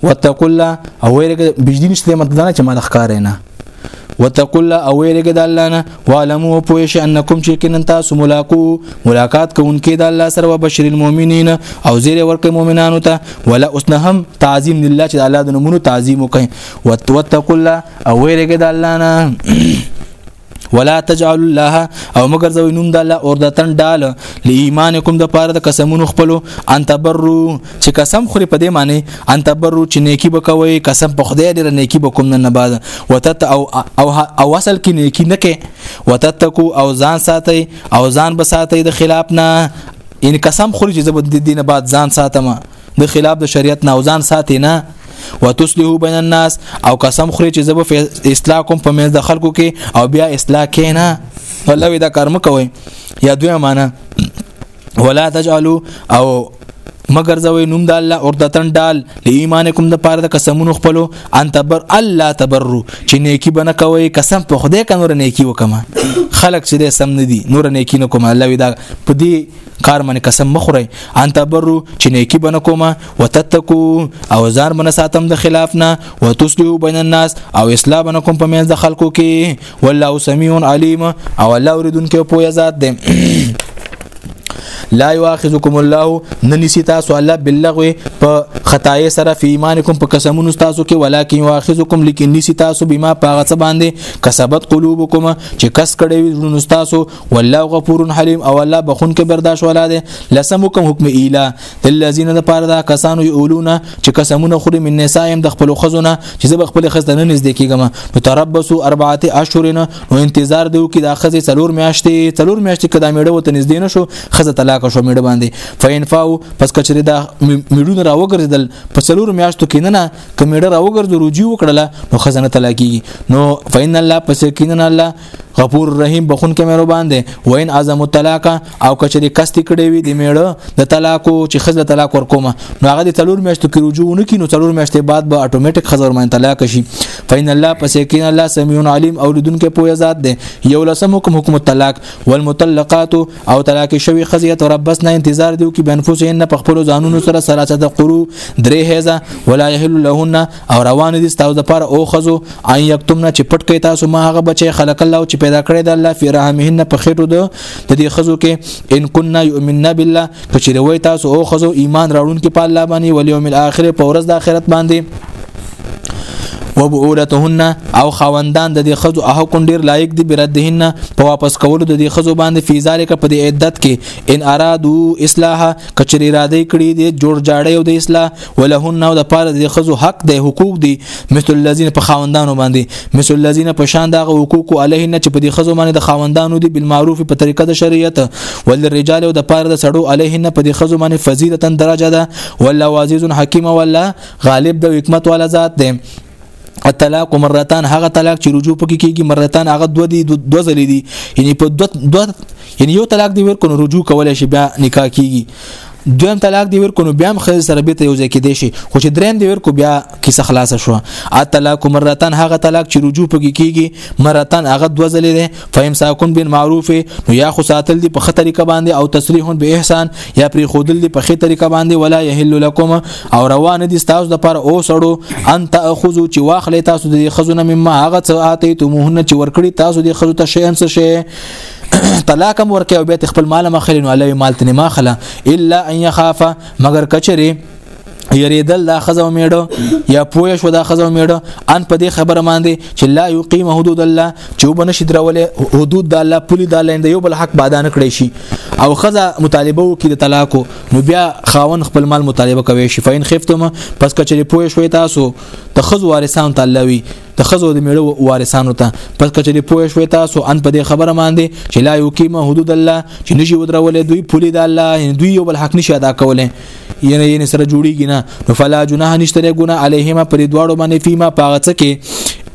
وتقول او ویرګه بجدي نشته مطلب نه چې مال ښکار نه وتقول او ویرګه د الله نه وعلموا پوه شي انکم چې کین تاسو ملاقات ملاقات کوونکې د الله سره وبشر المؤمنین او زیر ورکه مؤمنانو ته ولا اسنهم تعظیم لله چې الله د نمونو تعظیم وکړي وتقول او ویرګه د الله نه ولا تجعل الله او مگر زو نوم د الله اور د تن ډال ل ایمانکم د پاره د قسمونو خپلو ان تبرو چې قسم خوري په دې معنی ان تبرو چې نیکی بکوي قسم په خدای ډیر نیکی بکوم نه بعد وتت او او او اصل کې نیکی نه کې وتتکو او ځان ساتي او ځان بساتي د خلاف نه ان قسم خوري چې زبد دینه بعد ځان ساتم د خلاف د شریعت نه ځان ساتي نه وتصلح بین الناس او قسم خوري چې زب اصلاح کوم په منځ د خلکو کې او بیا اصلاح کینا الله وی دا کار مکوي یا دوی معنا ولا تجعلوا او مگر زوی نوم د الله اوردتن ډال ل ایمانکم د پاره د قسمونو خپلو ان تبر الله تبرو چې نیکی بنه کوي قسم په خدای کنه نیکی وکما خلق چې سم ندي نور نیکی نه کوم الله وی دا په دې کار من قسم مخوري ان تبرو چې نیکی بنه کومه وتتکو او ځان بنه ساتم د خلاف نه وتصلحو بین الناس او اصلاح بنه کوم په منځ د خلکو کې والله سميع عليم او الله اوریدونکو په یزاد دی لا یواخذکم الله ننسی تاسو الله باللغو په خطای سره فی ایمانکم په قسمونو تاسو کې ولکن یواخذکم لیکن نسی تاسو بما پاغه څه باندې کسبت قلوبکم چې کس کړي وي تاسو والله غفور حلیم او الله بخون کې برداشت ولا دی لسم کوم حکم اله الذين د پاره دا کسانو یولون چې قسمونه خوري من نسایم د خپل خزونه چې زب خپل خزه نه نږدې کیږم نو تربسو اربعه اشهر نو انتظار دیو کې دا خزه څلور میاشتې څلور میاشتې کدا میړه وته نږدې نه شو خزه طلاق شو میړه باندې فینفاو پس کچری دا میړونه را وګرځدل په څلور میاشتو کې نه کمیړه را وګرځو رجوع وکړله نو خزه نه طلاقیږي نو فین الله پس کینن الله غفور رحیم بخونکې مهربان دی وین اعظم الطلاق او کچری کست کړي وي د میړه د طلاق چې خزه طلاق ورکوم نو هغه د تلور میاشتو کې رجوع نه کینو تلور میاشتې بعد به اتوماتیک خزه ورمن طلاق شي فین الله پس کین الله سمیع علیم او لدون کې پوهه ذات دی یو لسم حکم حکم الطلاق والمطلقات او طلاق شوی خزه تربس نه انتظار دیو کې بنفسهن په خپل ځانونو سره سره د قرو درې هزه ولا يحل لهن او روان دي تاسو د پر او خزو ان یکتمنا چې پټ کوي تاسو ما هغه بچي خلق الله چې پیدا کړی د الله فی رحمهن په خېټو د د دې خزو کې ان كنا یؤمننا بالله چې روي تاسو او خزو ایمان راوړون کې په الله باندې ول یوم الاخر په ورځ د آخرت باندې وبعولتهن او خوندان د دې خزو هغه کون ډیر لایق دي بردهن په واپس کولو د دې خزو باندې فی ذالک په دې عدت کې ان ارادو اصلاح کچری را دې کړی دې جوړ جاړې او د اصلاح ولهن او د پاره د خزو حق د حقوق دي مثل الذين په خاوندانو باندې مثل الذين په شان دغه حقوق عليه نه چې په دې خزو باندې د خاوندانو دي بالمعروف په طریقه د شریعت ول الرجال او د پاره د سړو عليه نه په دې خزو باندې فضیلتن درجه ده والله عزیز حکیم والله غالب د حکمت والا ذات دی الطلاق مرتان هغه طلاق چې رجوع پکې کیږي مرتان هغه دوه دي دوه ځلې دي یعنی په دوه دوه یعنی یو طلاق دی ورکو رجوع کولای شي بیا نکاح کیږي دویم طلاق دی ورکو نو بیا هم خځه سره به ته یو ځای کې دی شي خو چې دریم دی ورکو بیا کیسه خلاصه شو الطلاق مرتان هغه طلاق چې رجوع پکې کیږي مرتان هغه دوه ځلې دي فامساکون بن معروف نو یا خو ساتل دی په خه طریقه باندې او تصریح به احسان یا پری خودل دی په خه طریقه باندې ولا یحل لكم او روان دي تاسو د پر او سړو ان تاخذو چې واخلې تاسو د خزونه مما هغه څه آتی ته مهنه چې ورکړي تاسو د خزو ته شي انس شي طلاق هم ورکه او بیت خپل مال مخلین علی مال تنه ماخله الا ان يخاف مگر کچره یریدل دا خزو میړه یا پوه شو دا خزو میړه ان په دې خبره باندې چې لا یقیم حدود الله چې وبنه شي درولې حدود د الله پولی د الله یو بل حق بادان کړی شي او خزه مطالبه وکړي د طلاق نو بیا خاون خپل مال مطالبه کوي شي فین خفتم پس کچری پوه شوي تاسو د خزو وارثان تعالی وي د خزو د میړو وارثانو ته پس کچې پوه شوي تاسو ان په دې خبره باندې چې لا یقیم حدود الله چې نشي ودرولې دوی پولی د الله دوی یو بل حق نشي ادا کولای ینه ینه سره جوړیږي نه نو فلا جناح نشته ګنا علیهما پر دواړو باندې فيما پاغه څه کې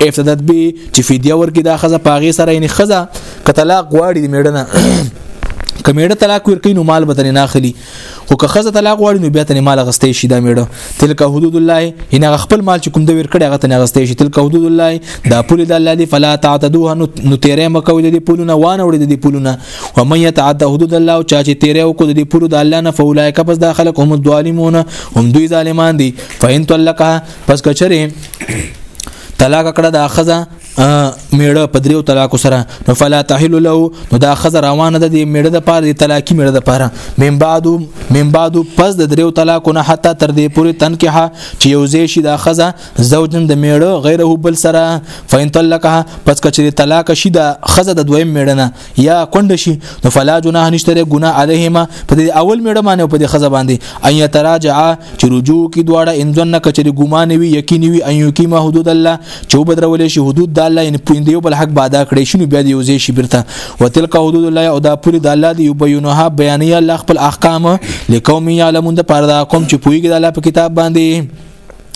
افتدت به چې فدیه ورکې دا خزه پاغه سره یعنی خزه ک طلاق غواړي د میړنه کمیړه طلاق ورکې نو مال بدن نه اخلي خو که خزه طلاق غواړي نو بیا ته مال غستې شي دا میړه تلک حدود الله ان خپل مال چې کوم د ورکړي هغه ته غستې شي تلک حدود الله دا پولی د الله دی فلا تعتدوها نو تیرې مکو د پولونه وانه وړي د پولونه ومن يتعد حدود الله او چا چې تیرې او کو د دې پورو د الله نه فولایک پس دا خلک هم ظالمون هم دوی ظالمان دي فین طلقها پس کچره طلاق کړه د اخزه میړه په دریو طلاق سره نو فلا تحل له نو دا خزه روانه ده د میړه د پاره د طلاقي میړه د پاره من بعد من بعد پس د دریو طلاق نه حتی تر دې پورې تنکه چې یو زی شي دا خزه زوجن د میړه غیره بل سره فین طلقها پس کچې طلاق شي دا خزه د دویم میړه نه یا کونډ شي نو فلا جناح نشته له ګناه علیهما په دې اول میړه باندې په دې خزه باندې ان یتراجع چې رجوع کی دواړه ان ځنه کچري ګمان وي یقین وي ان یقیمه حدود الله چې وبدرول شي حدود د الله ان پویند یو بل حق بادا کړی شنو بیا دی وزې شي برته وتلک حدود الله او دا پوری د الله دی یبینها بیانې الله خپل احکام لقوم یعلمون د پاره دا قوم چې پویګ د الله په کتاب باندې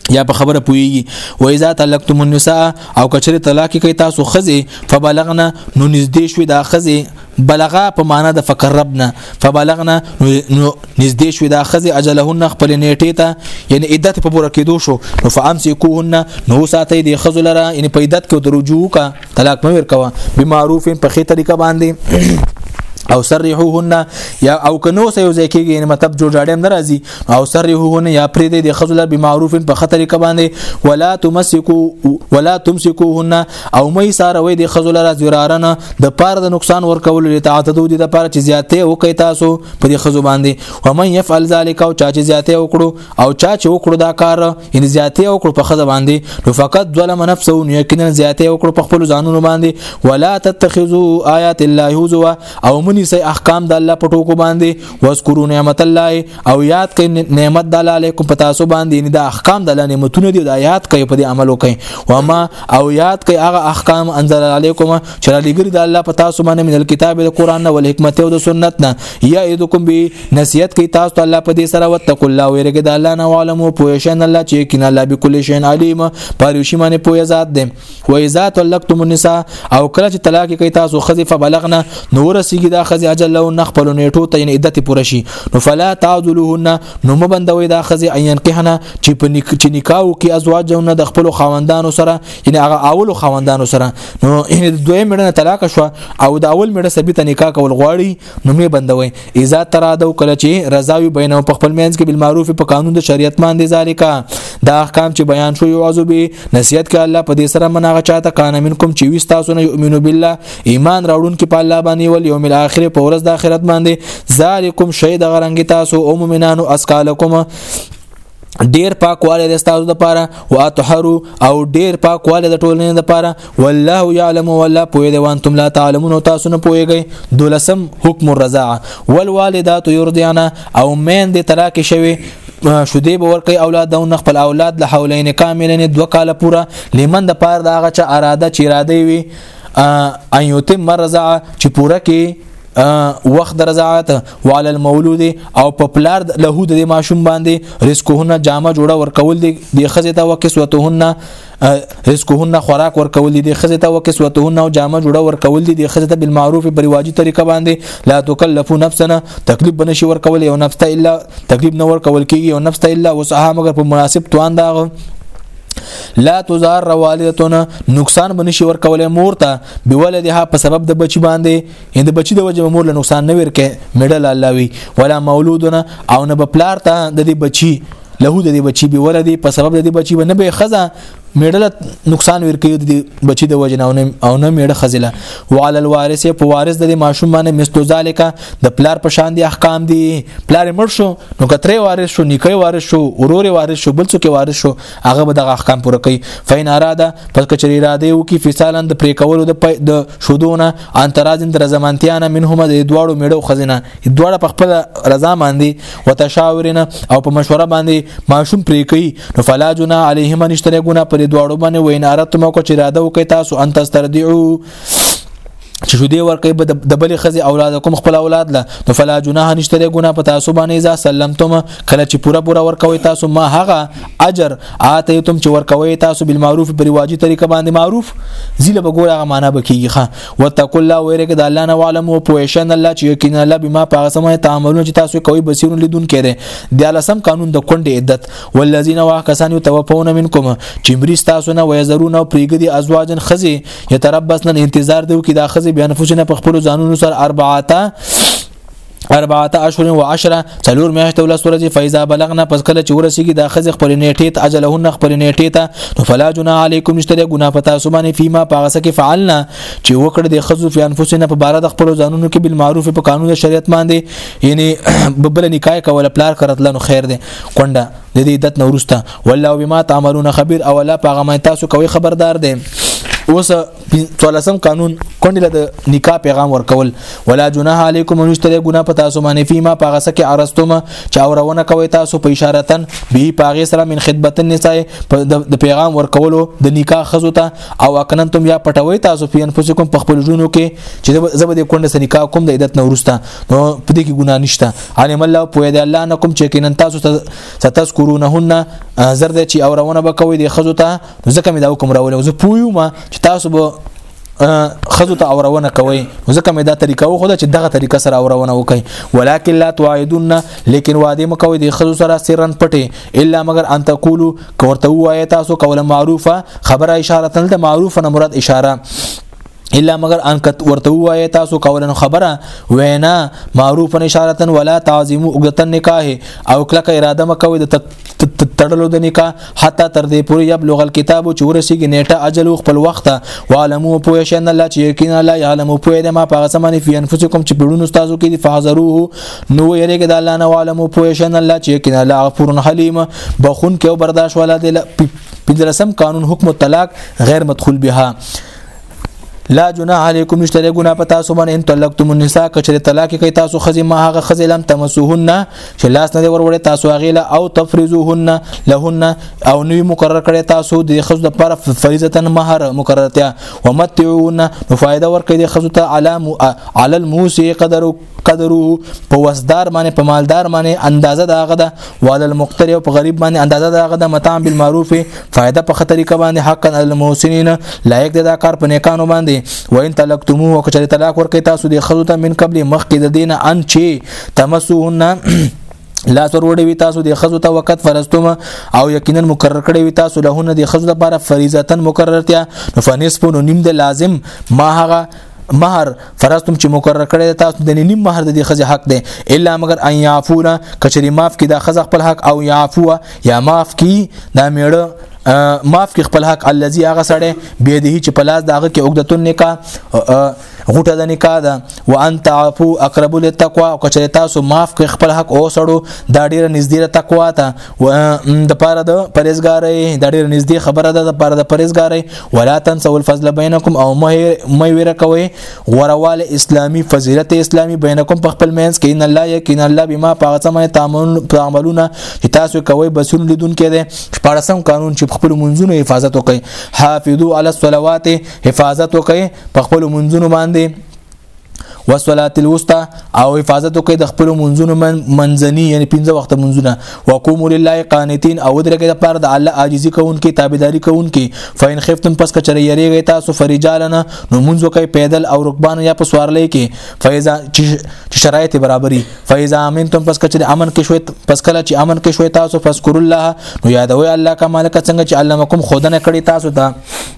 یا په خبره پويږي و اذا طلقتم النساء او کچره طلاق کوي تاسو خزه فبلغنا نو نږدې شوي دا خزه بلغه په معنا د فکر ربنا فبلغنا نو نږدې شوي دا خزه اجلهن خپل نیټه ته یعنی عدت په پوره کېدو شو نو فامسکوهن نو ساتي د خزه لره یعنی په عدت کې درجو کا طلاق مې ورکوه به معروف په خې طریقه باندې او سرحوهن یا او کنو سه یو ځای کېږي مطلب جوړ جاړم ناراضي او سرهون یا پرې دې د خزله به معروف په خطر کې باندې ولا تمسکو ولا تمسکوهن او مې ساروي د خزله را زرارن د پاره د نقصان ورکول لري تعتدو دي د پاره چې زیاته او کوي تاسو په دې خزو باندې و من يفعل ذلك او چا چې زیاته وکړو او چا چې وکړو دا کار ان زیاته وکړو په خزه باندې نو فقط ظلم نفسه نو یقینا زیاته وکړو په خپل ځانونو باندې ولا تتخذوا آیات الله هزوا او منی سي احکام د الله په ټکو باندې واذکروا نعمت الله او یاد کئ نعمت د الله علیکم پتا سو باندې د احکام د الله نعمتونه دي د یاد کئ په دې عمل وکئ و ما او یاد کئ هغه احکام انزل علیکم چې را لګری د الله پتا سو باندې من الكتاب د قران او حکمت او د سنت نه یا ایدکم به نصیحت کئ تاسو الله په دې سره وتقوا الله ویرګ د الله نه عالم او پوه شئ الله چې کین الله بكل شیء علیم پاروشی باندې پوهه ذات دی و اذا طلقتم النساء او کله چې طلاق کوي تاسو خزي فبلغنا نو ورسیږي دا خزي اجل له نخپل نیټو ته یعنی عدت پوره شي نو فلا تعذلوهن نو مبندوي دا خزي عین کهنه چې په نک چې نکاح کې ازواجونه د خپل خواندانو سره یعنی هغه اول خواندانو سره نو دوی مړنه طلاق شو او دا اول مړه سبي ته نکاح کول غواړي نو می بندوي اذا ترادو کله چې رضاوي بینه په خپل مینس کې بالمعروف په قانون د شریعت مان دي ذالیکا دا احکام چې بیان شو یو عذوبي نصیحت کړه الله په دې سره منغه چاته قانون منکم چې وي تاسو نه یؤمنو بالله ایمان راوړون کې په الله باندې ول یوم الاخر په ورځ د آخرت باندې ذالکم شهید غرنګ تاسو او مؤمنانو اسکالکم ډیر پاکواله د استاد لپاره واطهروا او ډیر پاکواله د ټولنې لپاره والله يعلم ولا پوي دی وانتم لا تعلمون تاسو نه پويږئ دولسم حکم الرضاعه والوالدات يرضعن او مین د طلاق شوی شودې به ورکي اولاد دون خپل اولاد له حولین کاملین دوه کال پوره لمن د پاره د هغه چا اراده چې اراده وي ان یتم مرزع چې پوره کې وخت درزات وعلى المولود او په پلار له د ماشوم باندې رزقهن جامه جوړه ورکول دي د خزه ته وکسوتهن رزقهن خوراک ورکول دي د خزه ته وکسوتهن او جامه جوړه ورکول دي د خزه ته بالمعروف په رواجی طریقه باندې لا تکلف نفسنا تکلیف بنشي ورکول یو نفس ته الا تکلیف نه ورکول کیږي یو نفس ته الا وسعها مگر په مناسب توان دا لا تزار والدتنا نقصان بنشي ورکول مور ته بولدها په سبب د بچی باندې یعنی د بچی د وجه مور له نقصان نه ورکه مډل الله وی ولا مولودنا او نه به پلار ته د دې بچی له د دې بچی به ولدي په سبب د دې بچی به نه به خزه میړه نقصان ورکړي د بچی د وجنه او نه میړه خزله وعلى الوارث په وارث د ماشوم باندې مثل ذالک د پلار په شان دي احکام دي پلار مړ شو نو کتره وارث شو نیکي وارث شو ورور وارث شو بل څوک وارث شو هغه به دغه احکام پوره کوي فین اراده پس کچری اراده یو کی فسالن د پرې کولو د د شودونه ان ترازن تر زمانتیانه منهما د دواړو میړو خزینه دواړه په خپل رضا باندې وتشاورنه او په مشوره باندې ماشوم پرې کوي نو فلا جنا علیهما نشتره ګنا پر دواړو باندې وین ارتم کو چې اراده وکي تاسو ان تستردعو چې شو دی ورکه به د بلې خزي اولاد کوم خپل اولاد له نو فلا جناح نشته له ګنا په تاسو باندې اذا سلمتم کله چې پورا پورا ورکوي تاسو ما هغه اجر اتیتم چې ورکوي تاسو بالمعروف پر واجب طریقه باندې معروف زیله به ګور هغه معنا بکیږي ښا وتقوا الله ويرګه د الله نه عالم او پوهشن الله چې یقینا الله بما پاغه سمه تعاملونه چې تاسو کوي بصیرون لیدون کړي د لسم قانون د کونډې عدت والذین واکسان یتوفون منکم چې مری تاسو نه ويزرون او پریګدي ازواجن خزي یتربصن انتظار دیو کې دا خزي بیان فوجنه په خپل ځانونو سره اربعاته اربعه اشهر و عشره څلور میاشتې ول سورځي فایزا بلغنا پس کله چې ورسیږي د خزې خپل نیټه ته اجلهن خپل نیټه ته نو فلا جنا علیکم نشته ګنا پتا سو باندې فيما پاغسه کې فعلنا چې وکړه د خزو فی انفسنا په بار د خپل ځانونو کې بالمعروف په قانون د شریعت باندې یعنی ببل نکای کوله پلار کرتل نو خیر دی کونډه د دې عدت نورسته والله بما تعملون خبير او الله په غمه تاسو کوي خبردار دی اوس څولسم قانون کونډه د نکاح پیغام ورکول ولا جناح علیکم نشتره ګنا په تاسو باندې فيما پاغه سکه ارستم چاورونه کوي تاسو په اشارتن به پاغه سره من خدمت النساء د پیغام ورکولو د نکاح خزو ته او اکننتم یا پټوي تاسو په انفسکم په خپل ژوندو کې چې زبد کونډه سره نکاح کوم د عدت نورسته نو په دې کې ګنا نشته علم الله په دې الله نکم چې کینن تاسو ته ستذکرونهن زر دې چې اورونه به کوي د خزو ته نو ځکه مې دا حکم راولې زه پویوم چې تاسو به خزو ته اورونه کوي ځکه مې دا طریقه و خو دا چې دغه طریقه سره اورونه وکي ولکن لا توعدون لیکن وعده مکوي د خزو سره سرن پټي الا مگر ان تقولو کورته وای تاسو قول معروفه خبره اشاره تل د معروفه نه مراد اشاره الا مگر ان کت ورته وای تاسو کولن خبره وینا معروف اشاره ولا تعظیم عقدت النکاح او کلک اراده مکوي د تړلو د نکاح حتی تر دې پورې یبلغ الكتاب چې ورسیږي نیټه اجل خپل وخت وعلمو پوه شئ ان الله چې یقینا لا يعلم پوه دې ما په سمانه فی انفسکم چې پړونو تاسو کې دي فحذروه نو یریګ د الله نه وعلمو پوه شئ ان الله چې یقینا لا غفور حلیم بخون کې او برداشت ولا دې پدرسم قانون حکم طلاق غیر مدخول بها لا جناح علیکم نشته د ګنا په تاسو باندې ان طلقتم النساء کچره طلاق کوي تاسو خزي ما هغه خزي لم تمسوهن چې لاس نه ورولې تاسو هغه لا او تفرزوهن لهن او نوی مقرر کړي تاسو د خزو د پر فریضه مہر مقررتیا ومتعون نو فائدہ ورکړي د خزو ته علام علی الموسی قدر قدره په وسدار باندې په مالدار باندې اندازه دا غده وال المقتر او په غریب باندې اندازه دا غده متام بالمعروف فائدہ په خطرې ک باندې حق المحسنین لایق دا کار په نیکانو باندې وین تلقتمو او کچری طلاق ورکې تاسو د خزوته من قبل مخکې د دینه ان چې تمسوهن لاس ور وړي تاسو د خزو ته وخت فرستوم او یقینا مقرر کړی وي تاسو له نه د خزو لپاره فریضه مقررتیا نو فنصف نو نیم د لازم ما هغه مہر فرستم چې مقرر کړی تاسو د نیم مہر د دې خزه حق دی الا مگر ان یعفونا کچری معاف کی دا خزه خپل حق او یعفو یا معاف کی دا میړه معاف کی خپل حق الذي هغه سړی به دې چې پلاس داغه کې عقدتون نکاح غټه د نکاح ده وان تعفو اقرب للتقوا او کچې تاسو معاف کړئ خپل حق او سړو دا ډیره نږدې تقوا ته و د پاره د پرېزګارې دا ډیره نږدې خبره ده د پاره د پرېزګارې ولا تنسوا الفضل بینکم او مې ویره کوي غورواله اسلامی فضیلت اسلامی بینکم په خپل مینس کې ان الله یقین الله بما پاغتمه تعمل تعملونه چې تاسو کوي بصیر لیدون کې ده پارسم قانون چې خپل منځونو حفاظت وکړي حافظو علی الصلوات حفاظت وکړي په خپل منځونو باندې وصلات الوسطى او حفاظت کوي د خپل منځونو من منځني یعنی پنځه وخت منځونه وقوم لله قانتين او درګه د پاره د الله عاجزي کوونکې تابعداري کوونکې فین خفتم پس کچره یریږي تاسو فرجالنا نو منځ کوي پیدل او رکبان یا په سوارلې کې فیضا چې شرایط برابرۍ فیضا امنتم پس کچره امن کې شوي پس کله چې امن کې شوي تاسو فذكر الله نو یادوي الله کمال ک څنګه چې علمکم خودنه کړی تاسو ته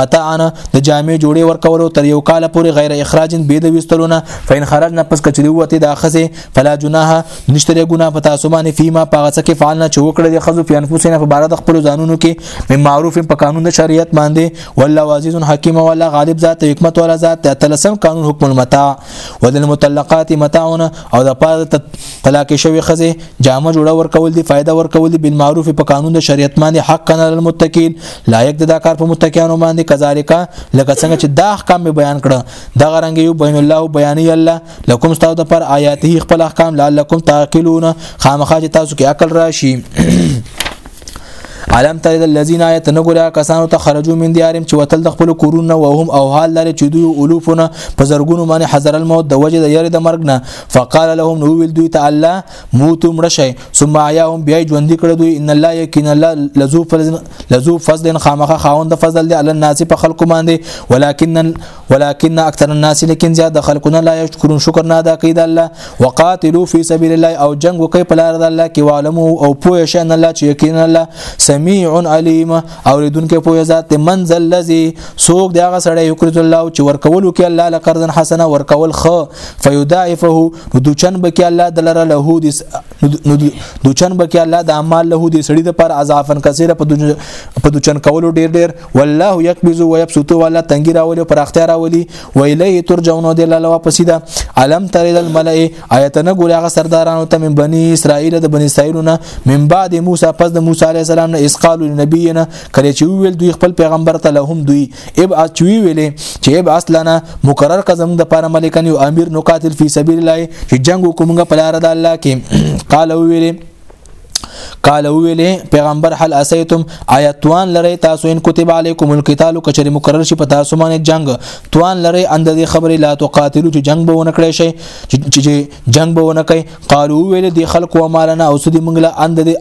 متاعنا د جامع جوړې ورکولو تر یو کال پورې غیر اخراج به د وستلونه فین خرج نه پس کچری وته د اخزه فلا جناح نشته ګنا په تاسو باندې فيما پاغه څه کې فعال نه چوکړ د خزو په انفسنا په بار د خپل ځانونو کې مې معروف په قانون د شریعت باندې والله عزیز حکیم والله غالب ذات حکمت ولا ذات تلسم قانون حکم المتاع وللمطلقات متاعنا او د پاره طلاق شوی خزه جامه جوړه ور کول دي فائدہ ور کول دي بالمعروف په قانون د شریعت باندې حق کنه للمتقین لایق د دا کار په متقینانو باندې کذالک لکه څنګه چې دا احکام به بیان کړه دا غرنګ یو بین الله او بیان الله لکم تاسو د پر آیاته خپل احکام لعلکم تعقلون خامخا چې تاسو کې عقل راشي علم تر الذين ايت نغرا کسانو ته خرجو من ديارم چې وتل د خپل کورونه او هم او حال لري چې دوی اولوفونه په زرګونو باندې حذر الموت د وجه د ير د مرګ نه فقال لهم نو ویل دوی ته الله موت مرشي ثم عياهم بیا ژوند کړ دوی ان الله يكن الله لذو فضل لذو فضل خامخه خاوند فضل دی علي الناس په خلق باندې ولكن ولكن اکثر الناس لكن زیاد خلقنا لا يشكرون شکر نه ادا کوي د الله وقاتلوا في سبيل الله او جنگ وکي په لار د الله کې وعلمو او پوه شي ان الله چې یقینا الله سميع عليم اوریدونکو پوه ذات منزل الذي سوق دی هغه سړی یقرض الله چې ورکولو کې الله لقرض حسنه ورکول خ فيضاعفه دوچن بکی الله دلره له دي دوچن بکی الله د اعمال له دي سړي د پر اضافن کثیره په دوچن کولو ډیر ډیر والله يقبض ويبسط ولا تنګي راولي پر اختیار راولي ویلې ترجونو د الله واپس ده علم تر الملئ آیت نه ګوري هغه سردارانو ته من بني اسرائیل د بني اسرائیلونه من بعد موسی پس د موسی عليه السلام نه اسقال لنبينا کله چې ویل دوی خپل پیغمبر ته لهم دوی اب اچوي ویلې چې اب اصلنا مقرر کزم د پاره ملکن او امیر نقاتل فی سبیل الله چې جنگ وکومګه په لار د الله کې قال ویلې قال ویلې پیغمبر هل اسیتم آیتوان لری تاسو ان کتب علیکم القتال کچری مقرر شي په تاسو باندې جنگ توان لری اند دې خبرې لا تقاتلو چې جنگ به ونه کړی شي چې جنگ به ونه کوي قالو ویلې دې خلق و مالنا او سدي منګله اند دې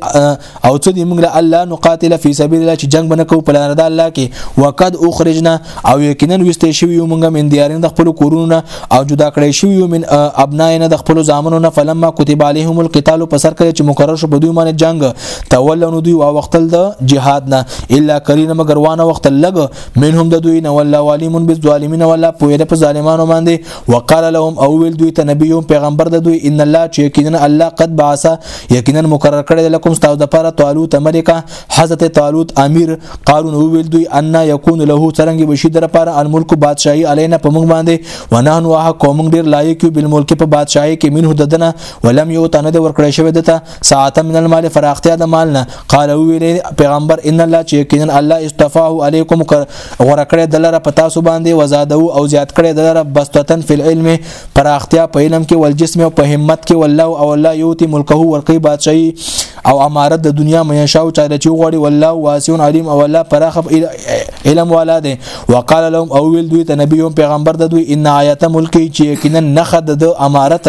او سدي منګله الله نقاتل فی سبیل الله چې جنگ بنه کو په لار د الله کې وقد اخرجنا او یقینا وستې شوی یو مونږه من دیارین د خپل کورونه او جدا کړی شوی یو من ابناینه د خپل زامنو نه فلما كتب عليهم القتال په سر کې چې مقرر شو بدوی باندې جنگ تولنو دوی او وختل د جهاد نه الا کرینه مگر وانه وخت لګ منهم د دوی نه والله والیم بالظالمین ولا پوهه په ظالمانو باندې وقال لهم او ویل دوی ته نبی پیغمبر د دوی ان الله چې یقینا الله قد بعث یقینا مقرر کړی لكم تاسو د پاره طالوت ملکه حضرت طالوت امیر قارون ویل دوی ان یکون له څنګ بشي در لپاره الملک بادشاہي علینا په موږ باندې ونحن وه قوم ډیر لایق یو بل ملک په بادشاہي کې منه ددنه ولم یو تنه د ورکړې شوی دته ساعت من المال فراختیا د مال نه قال ویل پیغمبر ان الله چې یقینا الله استفاه علیکم ورکړې دلاره په تاسو باندې وزاده او زیات کړې دلاره بسطتن فی العلم پراختیا په علم کې ول جسم او په همت کې والله او الله یوتی ملکه ورکی بادشاہي او امارت د دنیا مینشاو چا چې غوړي والله واسعون علیم او الله پراخ علم والا دی وقال لهم او ویل دوی ته نبی او پیغمبر د دوی ان آیت ملکی چې یقینا نخ د امارت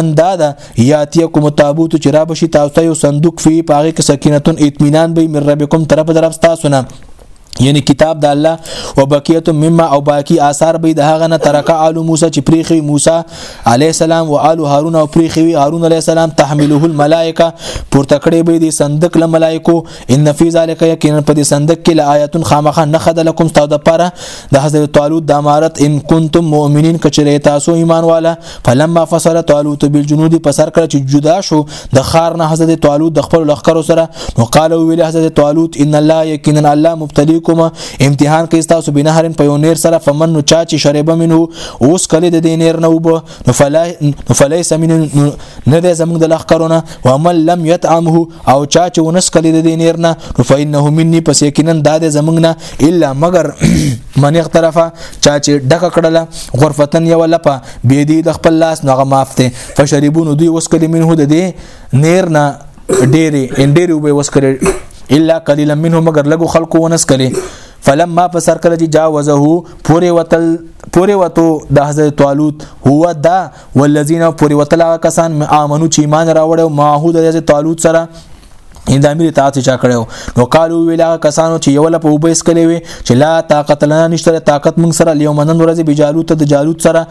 انداد یاتیکم تابوت چې را بشي تاسو یو صندوق فی پاغه کې سکینتون اطمینان به من ربکم طرف درف تاسو نه یعنی کتاب د الله وبقیت مما او باقی آثار به د هغه نه ترکه آل موسی چې پریخي موسی علی السلام او آل هارون او پریخي هارون علی السلام تحمله الملائکه پورته کړي به د صندوق له ملائکو ان فی ذلک یقینا په دې صندوق کې لآیات خامخه نه خد لكم تاسو د پاره د حضرت طالوت د امارت ان کنتم مؤمنین کچره تاسو ایمان والا فلما فصل طالوت بالجنود په سر کړ چې جدا شو د خار نه حضرت طالوت د خپل لخرو سره نو قال ویل حضرت طالوت ان الله یقینا الله مبتليكم امتحان کوي تاسو بنهرن په یونیر سره فمن نو چا چې شرب منه اوس کله د دینیر نه وب نو فلا نو فلیس من نه د زمون د لخرونه ومن لم يطعمه او چا چې ونس کله د دینیر نه نو فإنه مني پس یقینا د زمون نه الا مگر من اختلافه چا چې ډک کړله غرفتن یو لپه بی دی د خپل لاس نغه مافته فشربون دوی وسکلی منه د دې نیر نه ډېری ان ډېری وبې وسکلی الا قليلا منه مگر لګو خلکو ونسکلی فلما پسر کله چې جاوزه پوره وتل پوره وتو د حضرت طالوت هو دا والذین پوره وتل کسان امنو چې ایمان راوړ او ماحود د طالوت سره ان د امیر اطاعت چا کړو نو قالو ویلا کسانو چې یو لپاره وبېس کړي وي چې لا طاقت لنا نشته طاقت موږ سره لیومنن ورځ به جالوت د جالوت سره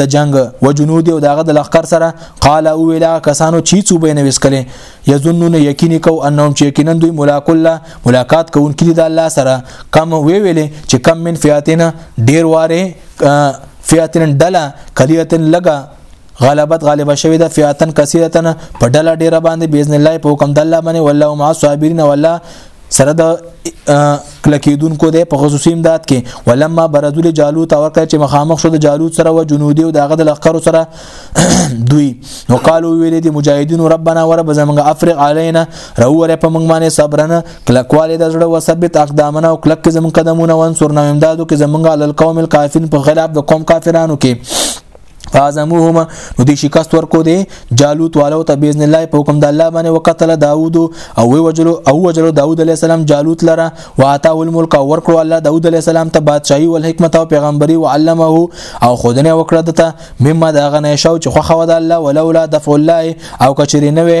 د جنگ و جنود او داغه د لخر سره قال او ویلا کسانو چی څو بین وسکله یظنون یقین کو انهم چې یقینا دوی ملاق الله ملاقات کوونکې د الله سره کم وی ویلې چې کم من فیاتنا ډیر واره فیاتن دلا کلیتن لگا غلبت غالبه شوی د فیاتن کثیرتن په ډله ډیره باندې باذن الله په حکم د الله باندې والله مع الصابرین والله سره د کلکیدونکو د په خصوصي امداد کې ولما برزول جالوت او کړ چې مخامخ شو د جالوت سره و جنودي او دغه د لخر سره دوی نو قالو ویل دي مجاهدین ربنا ورب زمنګ افرغ علينا روره په موږ باندې صبرنه کلکواله د زړه وثبت اقدامنا او کلک زمون قدمونه وانصرنا امدادو کې زمونږه علل قوم الکافرین په خلاف د قوم کافرانو کې فازموهما نو دې شکست ورکو دي جالوت والو ته باذن الله په حکم د الله باندې وقتل داوود او وی وجلو او وجلو داوود علی السلام جالوت لره واتا الملک او ورکړو الله داوود علی السلام ته بادشاہي او حکمت او پیغمبري او علمه او خودنه وکړه دته مما دا غنه شو چې خو خو د الله ولولا دفع الله او کچری نه وي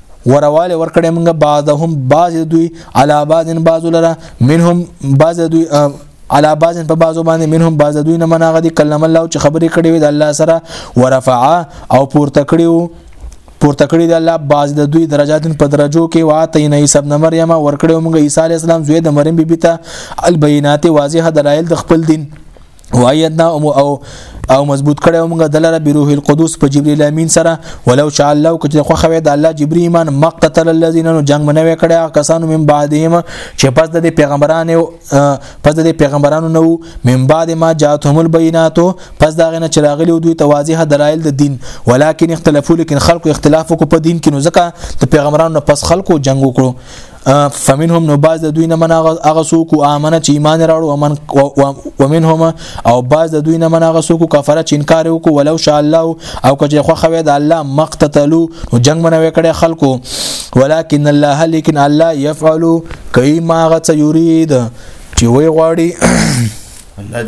ورواله ورکړې موږ بعضهم بعض دوی علا بعض بعض لره منهم بعض دوی علا بعض په بعضو باندې منهم بعض دوی نه مناغه دي کلم الله چې خبرې کړې وي د الله سره ورفع او پورته کړیو پورته کړی دی الله باز د دوی درجاتن په درجو کې واته نه عیسی ابن مریم ورکړو موږ عیسی علی السلام زوی د مریم بیبی ته البینات واضح دلایل د خپل دین وایدنا او او او مضبوط کړي موږ د لره بروح القدس په جبريل امين سره ولو شاء الله کو چې خو خوي د الله جبري ایمان مقتل الذين نو جنگ منوي کړي کسانو من بعدهم چې پس د پیغمبرانو پس د پیغمبرانو نو من بعد ما جاتهم البينات پس دا غنه چې راغلي دوی توازیه دلایل د دین ولکن اختلافو لیکن خلق اختلاف کو په دین کې نو ځکه د پیغمبرانو پس خلکو جنگ وکړو فمنهم نو باز د دوی نه من هغه څوک او امنه چې ایمان راړو ومن ومنهم او باز د دوی نه من هغه څوک کفر چې انکار وکړو ولو شاء الله او کجې خو خوي د الله مقتتلو نو جنگ منو کړي خلکو ولکن الله لیکن الله يفعل کای ما غت یرید چې وی غواړي